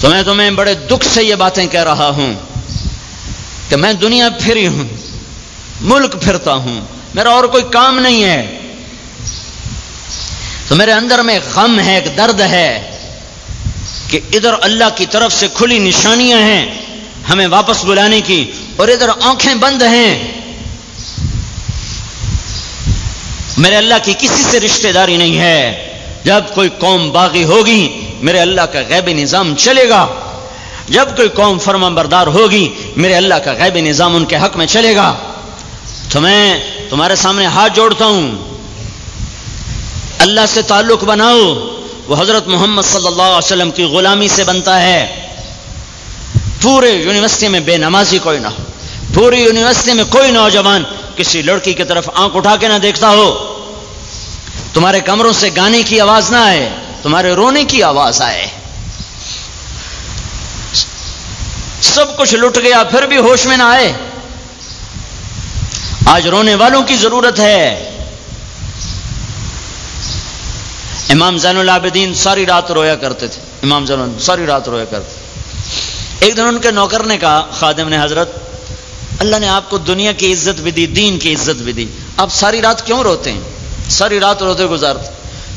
تو میں تمہیں بڑے دکھ سے یہ باتیں کہہ رہا ہوں کہ میں دنیا پھری ہوں، ملک پھرتا ہوں، میرا اور کوئی کام نہیں ہے۔ تو میرے اندر میں غم ہے، ایک درد ہے۔ کہ ادھر اللہ کی طرف سے کھلی نشانیاں ہیں ہمیں واپس بلانے کی اور ادھر آنکھیں بند ہیں۔ میرے اللہ کی کسی سے رشتہ داری نہیں ہے۔ جب کوئی قوم باغی ہوگی، میرے اللہ کا غیبی نظام چلے گا۔ جب کوئی قوم فرما بردار ہوگی، میرے اللہ کا غیبی نظام ان کے حق میں چلے گا۔ تو میں تمہارے سامنے ہاتھ جوڑتا ہوں۔ اللہ سے تعلق بناؤ۔ وہ حضرت محمد صلی اللہ علیہ وسلم کی غلامی سے بنتا ہے۔ پورے یونیورسٹی میں بے نمازی کوئی نہ ہو۔ پوری یونیورسٹی میں کوئی نوجوان کسی لڑکی کی طرف آنکھ اٹھا کے نہ دیکھتا ہو۔ تمہارے کمروں سے گانے کی آواز نہ آئے، تمہارے رونے کی آواز آئے۔ سب کچھ لٹ گیا، پھر بھی ہوش میں نہ آئے۔ آج رونے والوں کی ضرورت ہے۔ امام زین العابدین ساری رات رویا کرتے تھے۔ امام زین ساری رات رویا کرتے ایک دن ان کے نوکر نے کہا، خادم نے حضرت، اللہ نے آپ کو دنیا کی عزت بھی دی، دین کی عزت بھی دی۔ آپ ساری رات کیوں روتے ہیں؟ ساری رات روتے گزارتے۔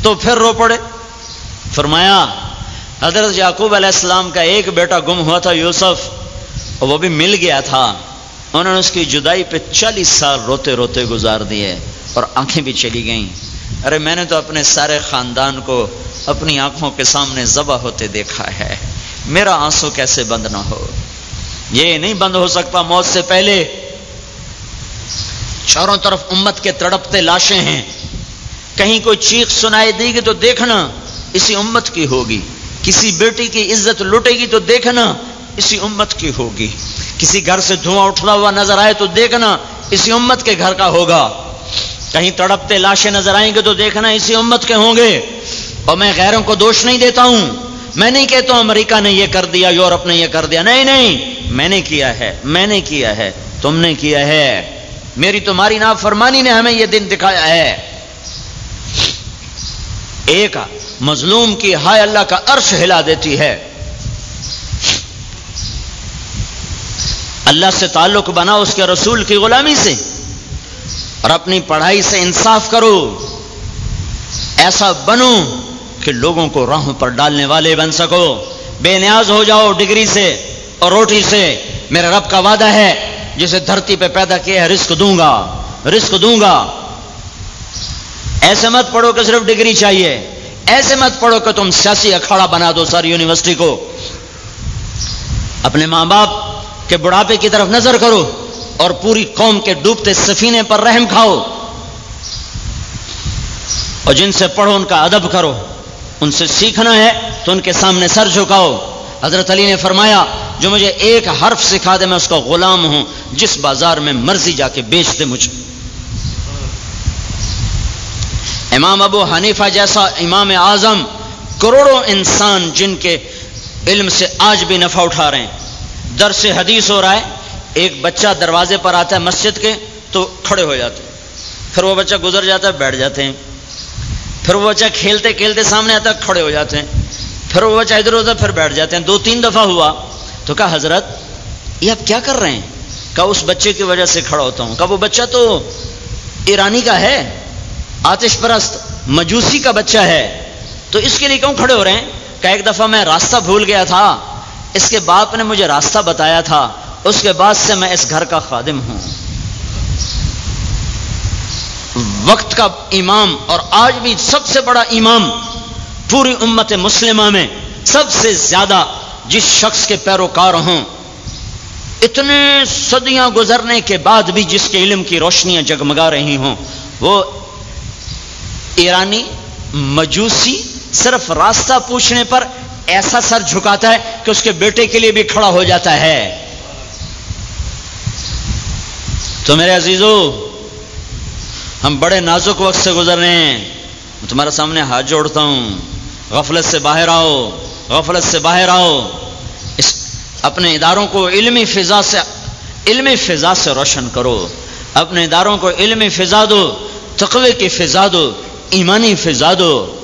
تو پھر رو پڑے۔ فرمایا، حضرت یعقوب علیہ السلام کا ایک بیٹا گم ہوا تھا، یوسف وہ بھی مل گیا تھا۔ انہوں نے اس کی جدائی پہ چالیس سال روتے روتے گزار دیے۔ اور آنکھیں بھی چلی گئیں۔ ارے میں نے تو اپنے سارے خاندان کو اپنی آنکھوں کے سامنے ذبح ہوتے دیکھا ہے۔ میرا آنسو کیسے بند نہ ہو؟ یہ نہیں بند ہو سکتا موت سے پہلے۔ چاروں طرف امت کے تڑپتے لاشیں ہیں۔ کہیں کوئی چیخ سنائی دے گی تو دیکھنا اسی امت کی ہوگی۔ کسی بیٹی کی عزت لٹے گی تو دیکھنا اسی امت کی ہوگی۔ کسی گھر سے دھواں اٹھتا ہوا نظر آئے تو دیکھنا اسی امت کے گھر کا ہوگا۔ کہیں تڑپتے لاشیں نظر آئیں گے تو دیکھنا اسی امت کے ہوں گے۔ اور میں غیروں کو دوش نہیں دیتا ہوں۔ میں نہیں کہتا ہوں امریکہ نے یہ کر دیا، یورپ نے یہ کر دیا۔ نہیں نہیں، میں نے کیا ہے، میں نے کیا ہے، تم نے کیا ہے۔ میری تمہاری نا فرمانی نے ہمیں یہ دن دکھایا ہے۔ ایک مظلوم کی ہائے اللہ کا عرش ہلا دیتی ہے۔ اللہ سے تعلق بنا اس کے رسول کی غلامی سے۔ اور اپنی پڑھائی سے انصاف کرو۔ ایسا بنو کہ لوگوں کو راہوں پر ڈالنے والے بن سکو۔ بے نیاز ہو جاؤ ڈگری سے اور روٹی سے۔ میرے رب کا وعدہ ہے، جسے دھرتی پہ پیدا کیا ہے رسک دوں گا۔ رسک دوں گا۔ ایسے مت پڑھو کہ صرف ڈگری چاہیے۔ ایسے مت پڑھو کہ تم سیاسی اکھاڑا بنا دو ساری یونیورسٹی کو۔ اپنے ماں باپ کے بڑھاپے کی طرف نظر کرو۔ اور پوری قوم کے ڈوبتے سفینے پر رحم کھاؤ اور جن سے پڑھو ان کا ادب کرو ان سے سیکھنا ہے تو ان کے سامنے سر جھکاؤ۔ حضرت علی نے فرمایا، جو مجھے ایک حرف سکھا دے، میں اس کا غلام ہوں۔ جس بازار میں مرضی جا کے بیچ دے مجھے۔ امام ابو حنیفہ جیسا امام اعظم کروڑوں انسان جن کے علم سے آج بھی نفع اٹھا رہے ہیں۔ در سے حدیث ہو رہا ہے۔ ایک بچہ دروازے پر آتا ہے مسجد کے تو کھڑے ہو جاتے ہیں۔ پھر وہ بچہ گزر جاتا ہے، بیٹھ جاتے ہیں۔ پھر وہ بچہ کھیلتے کھیلتے سامنے آتا ہے، کھڑے ہو جاتے ہیں۔ پھر وہ بچہ ادھر ادھر پھر بیٹھ جاتے ہیں۔ دو تین دفعہ ہوا۔ تو کہا، حضرت، یہ آپ کیا کر رہے ہیں؟ کہا، اس بچے کی وجہ سے کھڑا ہوتا ہوں۔ کہا، وہ بچہ تو ایرانی کا ہے، آتش پرست، مجوسی کا بچہ ہے۔ تو اس کے لیے کیوں کھڑے ہو رہے ہیں؟ کہ ایک دفعہ میں راستہ بھول گیا تھا۔ اس کے باپ نے مجھے راستہ بتایا تھا۔ اس کے بعد سے میں اس گھر کا خادم ہوں۔ وقت کا امام اور آج بھی سب سے بڑا امام پوری امت مسلمہ میں سب سے زیادہ جس شخص کے پیروکار ہوں۔ اتنے صدیاں گزرنے کے بعد بھی جس کے علم کی روشنیاں جگمگا رہی ہوں، وہ ایرانی مجوسی صرف راستہ پوچھنے پر ایسا سر جھکاتا ہے کہ اس کے بیٹے کے لیے بھی کھڑا ہو جاتا ہے۔ تو میرے عزیزو، ہم بڑے نازک وقت سے گزر رہے ہیں۔ تمہارے سامنے ہاتھ جوڑتا ہوں۔ غفلت سے باہر آؤ، غفلت سے باہر آؤ۔ اس اپنے اداروں کو علمی فضا سے، علمی فضا سے روشن کرو۔ اپنے اداروں کو علمی فضا دو، تقوی کی فضا دو، ایمانی فضا دو۔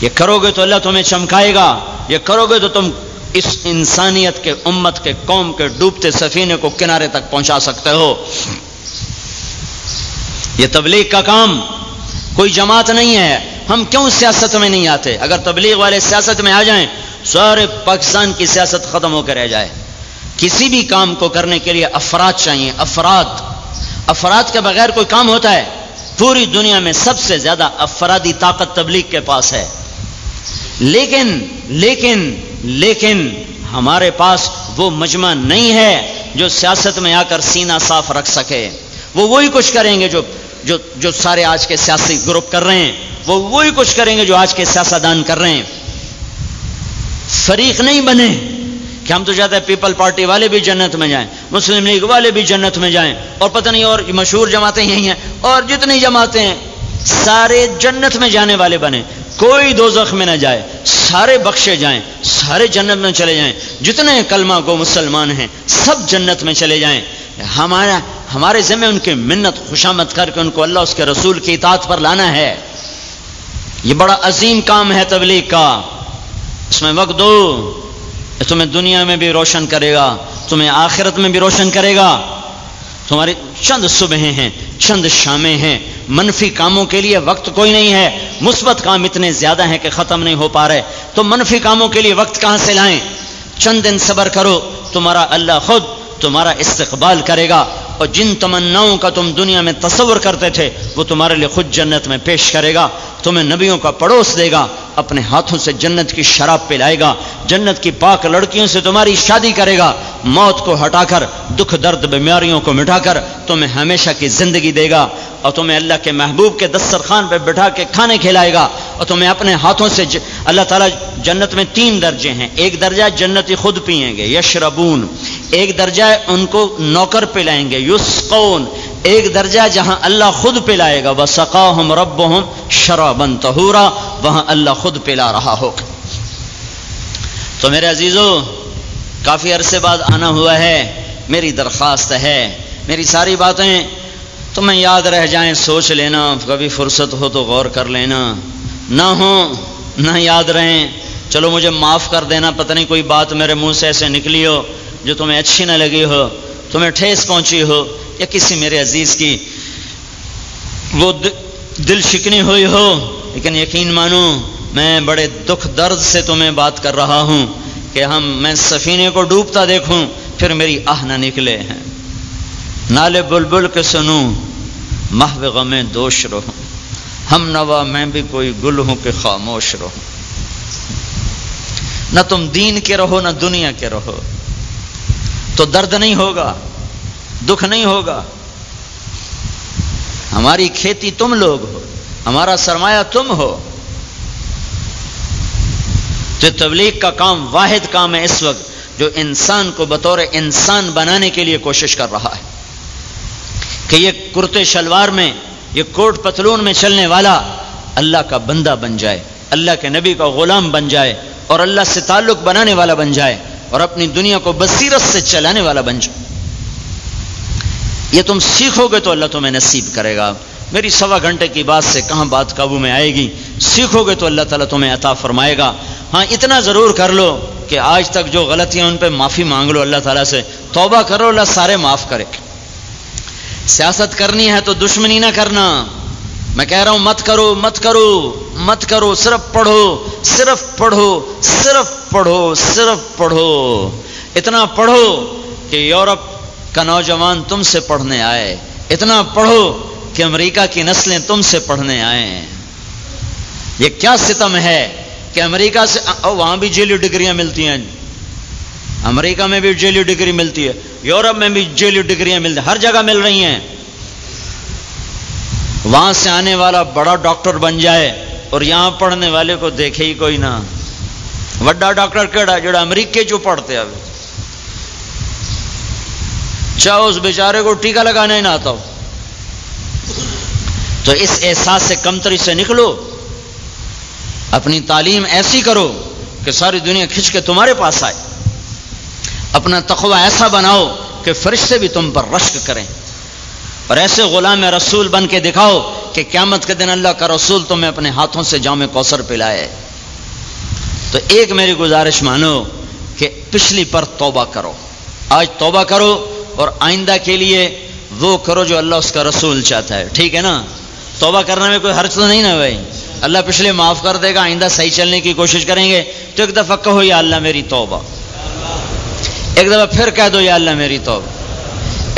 یہ کرو گے تو اللہ تمہیں چمکائے گا۔ یہ کرو گے تو تم اس انسانیت کے امت کے قوم کے ڈوبتے سفینے کو کنارے تک پہنچا سکتے ہو۔ یہ تبلیغ کا کام کوئی جماعت نہیں ہے۔ ہم کیوں سیاست میں نہیں آتے؟ اگر تبلیغ والے سیاست میں آ جائیں، سارے پاکستان کی سیاست ختم ہو کے رہ جائے۔ کسی بھی کام کو کرنے کے لیے افراد چاہیے۔ افراد۔ افراد کے بغیر کوئی کام ہوتا ہے۔ پوری دنیا میں سب سے زیادہ افرادی طاقت تبلیغ کے پاس ہے۔ لیکن لیکن لیکن ہمارے پاس وہ مجمع نہیں ہے جو سیاست میں آ کر سینہ صاف رکھ سکے۔ وہ وہی کچھ کریں گے جو جو جو سارے آج کے سیاسی گروپ کر رہے ہیں۔ وہ وہی کچھ کریں گے جو آج کے سیاستدان کر رہے ہیں۔ فریق نہیں بنے۔ کہ ہم تو چاہتے ہیں پیپل پارٹی والے بھی جنت میں جائیں، مسلم لیگ والے بھی جنت میں جائیں۔ اور پتہ نہیں اور مشہور جماعتیں یہی ہیں۔ اور جتنی جماعتیں ہیں، سارے جنت میں جانے والے بنے۔ کوئی دو میں نہ جائے، سارے بخشے جائیں، سارے جنت میں چلے جائیں۔ جتنے کلمہ کو مسلمان ہیں، سب جنت میں چلے جائیں۔ ہمارا، ہمارے ذمہ ان کی منت خوشامت کر کے ان کو اللہ اس کے رسول کی اطاعت پر لانا ہے۔ یہ بڑا عظیم کام ہے تبلیغ کا۔ اس میں وقت دو۔ تمہیں دنیا میں بھی روشن کرے گا، تمہیں آخرت میں بھی روشن کرے گا۔ تمہاری چند صبح ہیں، چند شامیں ہیں۔ منفی کاموں کے لیے وقت کوئی نہیں ہے۔ مثبت کام اتنے زیادہ ہیں کہ ختم نہیں ہو پا رہے۔ تو منفی کاموں کے لیے وقت کہاں سے لائیں؟ چند دن صبر کرو، تمہارا اللہ خود تمہارا استقبال کرے گا۔ اور جن تمناؤں کا تم دنیا میں تصور کرتے تھے، وہ تمہارے لیے خود جنت میں پیش کرے گا۔ تمہیں نبیوں کا پڑوس دے گا، اپنے ہاتھوں سے جنت کی شراب پلائے گا۔ جنت کی پاک لڑکیوں سے تمہاری شادی کرے گا۔ موت کو ہٹا کر، دکھ درد بیماریوں کو مٹا کر تمہیں ہمیشہ کی زندگی دے گا۔ اور تمہیں اللہ کے محبوب کے دسترخوان پہ بٹھا کے کھانے کھلائے گا اور تمہیں اپنے ہاتھوں سے اللہ تعالیٰ جنت میں تین درجے ہیں۔ ایک درجہ جنتی خود پئیں گے۔ یشربون۔ ایک درجہ ان کو نوکر پلائیں گے۔ یسقون۔ ایک درجہ جہاں اللہ خود پلائے گا۔ وہ سقا ہم رب ہم شرابن تہورا وہاں اللہ خود پلا رہا ہوگا تو میرے عزیزو، کافی عرصے بعد آنا ہوا ہے۔ میری درخواست ہے۔ میری ساری باتیں تمہیں یاد رہ جائیں، سوچ لینا، کبھی فرصت ہو تو غور کر لینا۔ نہ ہو، نہ یاد رہیں۔ چلو مجھے معاف کر دینا، پتہ نہیں کوئی بات میرے منہ سے ایسے نکلی ہو جو تمہیں اچھی نہ لگی ہو، تمہیں ٹھیس پہنچی ہو یا کسی میرے عزیز کی وہ دل شکنی ہوئی ہو۔ لیکن یقین مانو، میں بڑے دکھ درد سے تمہیں بات کر رہا ہوں کہ ہم، میں سفینے کو ڈوبتا دیکھوں، پھر میری آہ نہ نکلے۔ ہیں نالے بلبل کے سنوں محو غم دوش رہوں ہم نوا، میں بھی کوئی گل ہوں کہ خاموش رہوں نہ تم دین کے رہو، نہ دنیا کے رہو۔ تو درد نہیں ہوگا، دکھ نہیں ہوگا۔ ہماری کھیتی تم لوگ ہو، ہمارا سرمایہ تم ہو۔ تو تبلیغ کا کام واحد کام ہے اس وقت جو انسان کو بطور انسان بنانے کے لیے کوشش کر رہا ہے۔ کہ یہ کرتے شلوار میں، یہ کوٹ پتلون میں چلنے والا اللہ کا بندہ بن جائے، اللہ کے نبی کا غلام بن جائے اور اللہ سے تعلق بنانے والا بن جائے اور اپنی دنیا کو بصیرت سے چلانے والا بن جائے۔ یہ تم سیکھو گے تو اللہ تمہیں نصیب کرے گا۔ میری سوا گھنٹے کی بات سے کہاں بات قابو میں آئے گی؟ سیکھو گے تو اللہ تعالیٰ تمہیں عطا فرمائے گا۔ ہاں اتنا ضرور کر لو کہ آج تک جو غلطیاں ان پہ معافی مانگ لو اللہ تعالیٰ سے، توبہ کرو، اللہ سارے معاف کرے۔ سیاست کرنی ہے تو دشمنی نہ کرنا میں کہہ رہا ہوں مت کرو مت کرو مت کرو، صرف پڑھو صرف پڑھو صرف پڑھو صرف پڑھو۔ اتنا پڑھو کہ یورپ کا نوجوان تم سے پڑھنے آئے۔ اتنا پڑھو کہ امریکہ کی نسلیں تم سے پڑھنے آئے یہ کیا ستم ہے کہ امریکہ سے وہاں بھی جیلی ڈگریاں ملتی ہیں۔ امریکہ میں بھی جیلی ڈگری ملتی ہے، یورپ میں بھی جیلی ڈگریاں ملتی ہیں، ہر جگہ مل رہی ہیں۔ وہاں سے آنے والا بڑا ڈاکٹر بن جائے اور یہاں پڑھنے والے کو دیکھے ہی کوئی نہ۔ وڈا ڈاکٹر کہڑا جڑا امریکے جو پڑھتے اب چاہے اس بیچارے کو ٹیکا لگانا ہی نہ آتا ہو۔ تو اس احساس سے کمتری سے نکلو۔ اپنی تعلیم ایسی کرو کہ ساری دنیا کھنچ کے تمہارے پاس آئے۔ اپنا تخوہ ایسا بناؤ کہ فرشتے بھی تم پر رشک کریں۔ اور ایسے غلام رسول بن کے دکھاؤ کہ قیامت کے دن اللہ کا رسول تمہیں اپنے ہاتھوں سے جامع کوثر پلائے۔ تو ایک میری گزارش مانو کہ پچھلی پر توبہ کرو۔ آج توبہ کرو اور آئندہ کے لیے وہ کرو جو اللہ اس کا رسول چاہتا ہے۔ ٹھیک ہے نا؟ توبہ کرنے میں کوئی حرچ تو نہیں نا بھائی؟ اللہ پچھلے معاف کر دے گا، آئندہ صحیح چلنے کی کوشش کریں گے۔ تو ایک دفعہ کہو، یا اللہ میری توبہ۔ ایک دفعہ پھر کہہ دو یا اللہ میری توبہ۔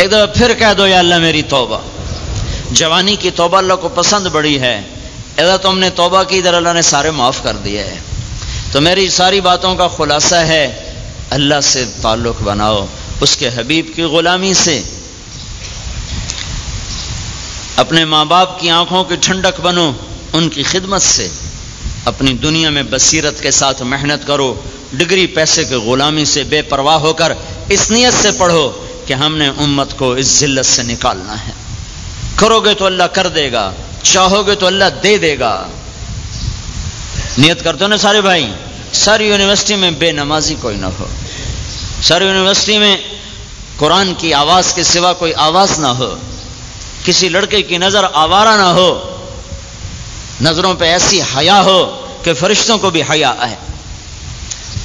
ایک دفعہ پھر کہہ دو یا اللہ میری توبہ۔ جوانی کی توبہ اللہ کو پسند بڑی ہے۔ ایسا تم نے توبہ کی، ادھر اللہ نے سارے معاف کر دیا ہے تو میری ساری باتوں کا خلاصہ ہے، اللہ سے تعلق بناؤ۔ اس کے حبیب کی غلامی سے۔ اپنے ماں باپ کی آنکھوں کی ٹھنڈک بنو، ان کی خدمت سے۔ اپنی دنیا میں بصیرت کے ساتھ محنت کرو، ڈگری پیسے کے غلامی سے بے پرواہ ہو کر اس نیت سے پڑھو کہ ہم نے امت کو اس ذلت سے نکالنا ہے۔ کرو گے تو اللہ کر دے گا، چاہو گے تو اللہ دے دے گا۔ نیت کرتے ہو نا سارے بھائی؟ ساری یونیورسٹی میں بے نمازی کوئی نہ ہو۔ ساری یونیورسٹی میں قرآن کی آواز کے سوا کوئی آواز نہ ہو۔ کسی لڑکے کی نظر آوارہ نہ ہو۔ نظروں پہ ایسی حیا ہو کہ فرشتوں کو بھی حیا آئے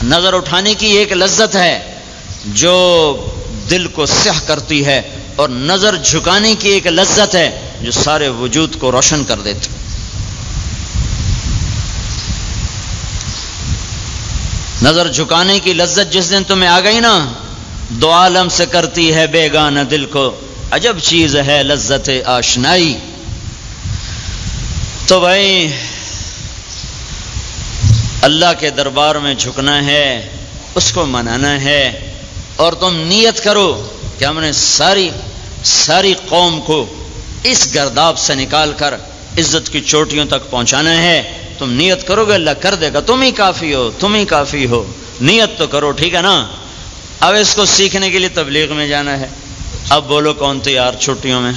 نظر اٹھانے کی ایک لذت ہے جو دل کو سہ کرتی ہے اور نظر جھکانے کی ایک لذت ہے جو سارے وجود کو روشن کر دیتی۔ نظر جھکانے کی لذت جس دن تمہیں آ گئی نا، دو عالم سے کرتی ہے بے گانا دل کو۔ عجب چیز ہے لذت آشنائی۔ تو بھائی، اللہ کے دربار میں جھکنا ہے، اس کو منانا ہے، اور تم نیت کرو کہ ہم نے ساری ساری قوم کو اس گرداب سے نکال کر عزت کی چوٹیوں تک پہنچانا ہے۔ تم نیت کرو گے، اللہ کر دے گا۔ تم ہی کافی ہو، تم ہی کافی ہو۔ نیت تو کرو، ٹھیک ہے نا؟ اب اس کو سیکھنے کے لیے تبلیغ میں جانا ہے۔ اب بولو کون تیار چھٹیوں میں؟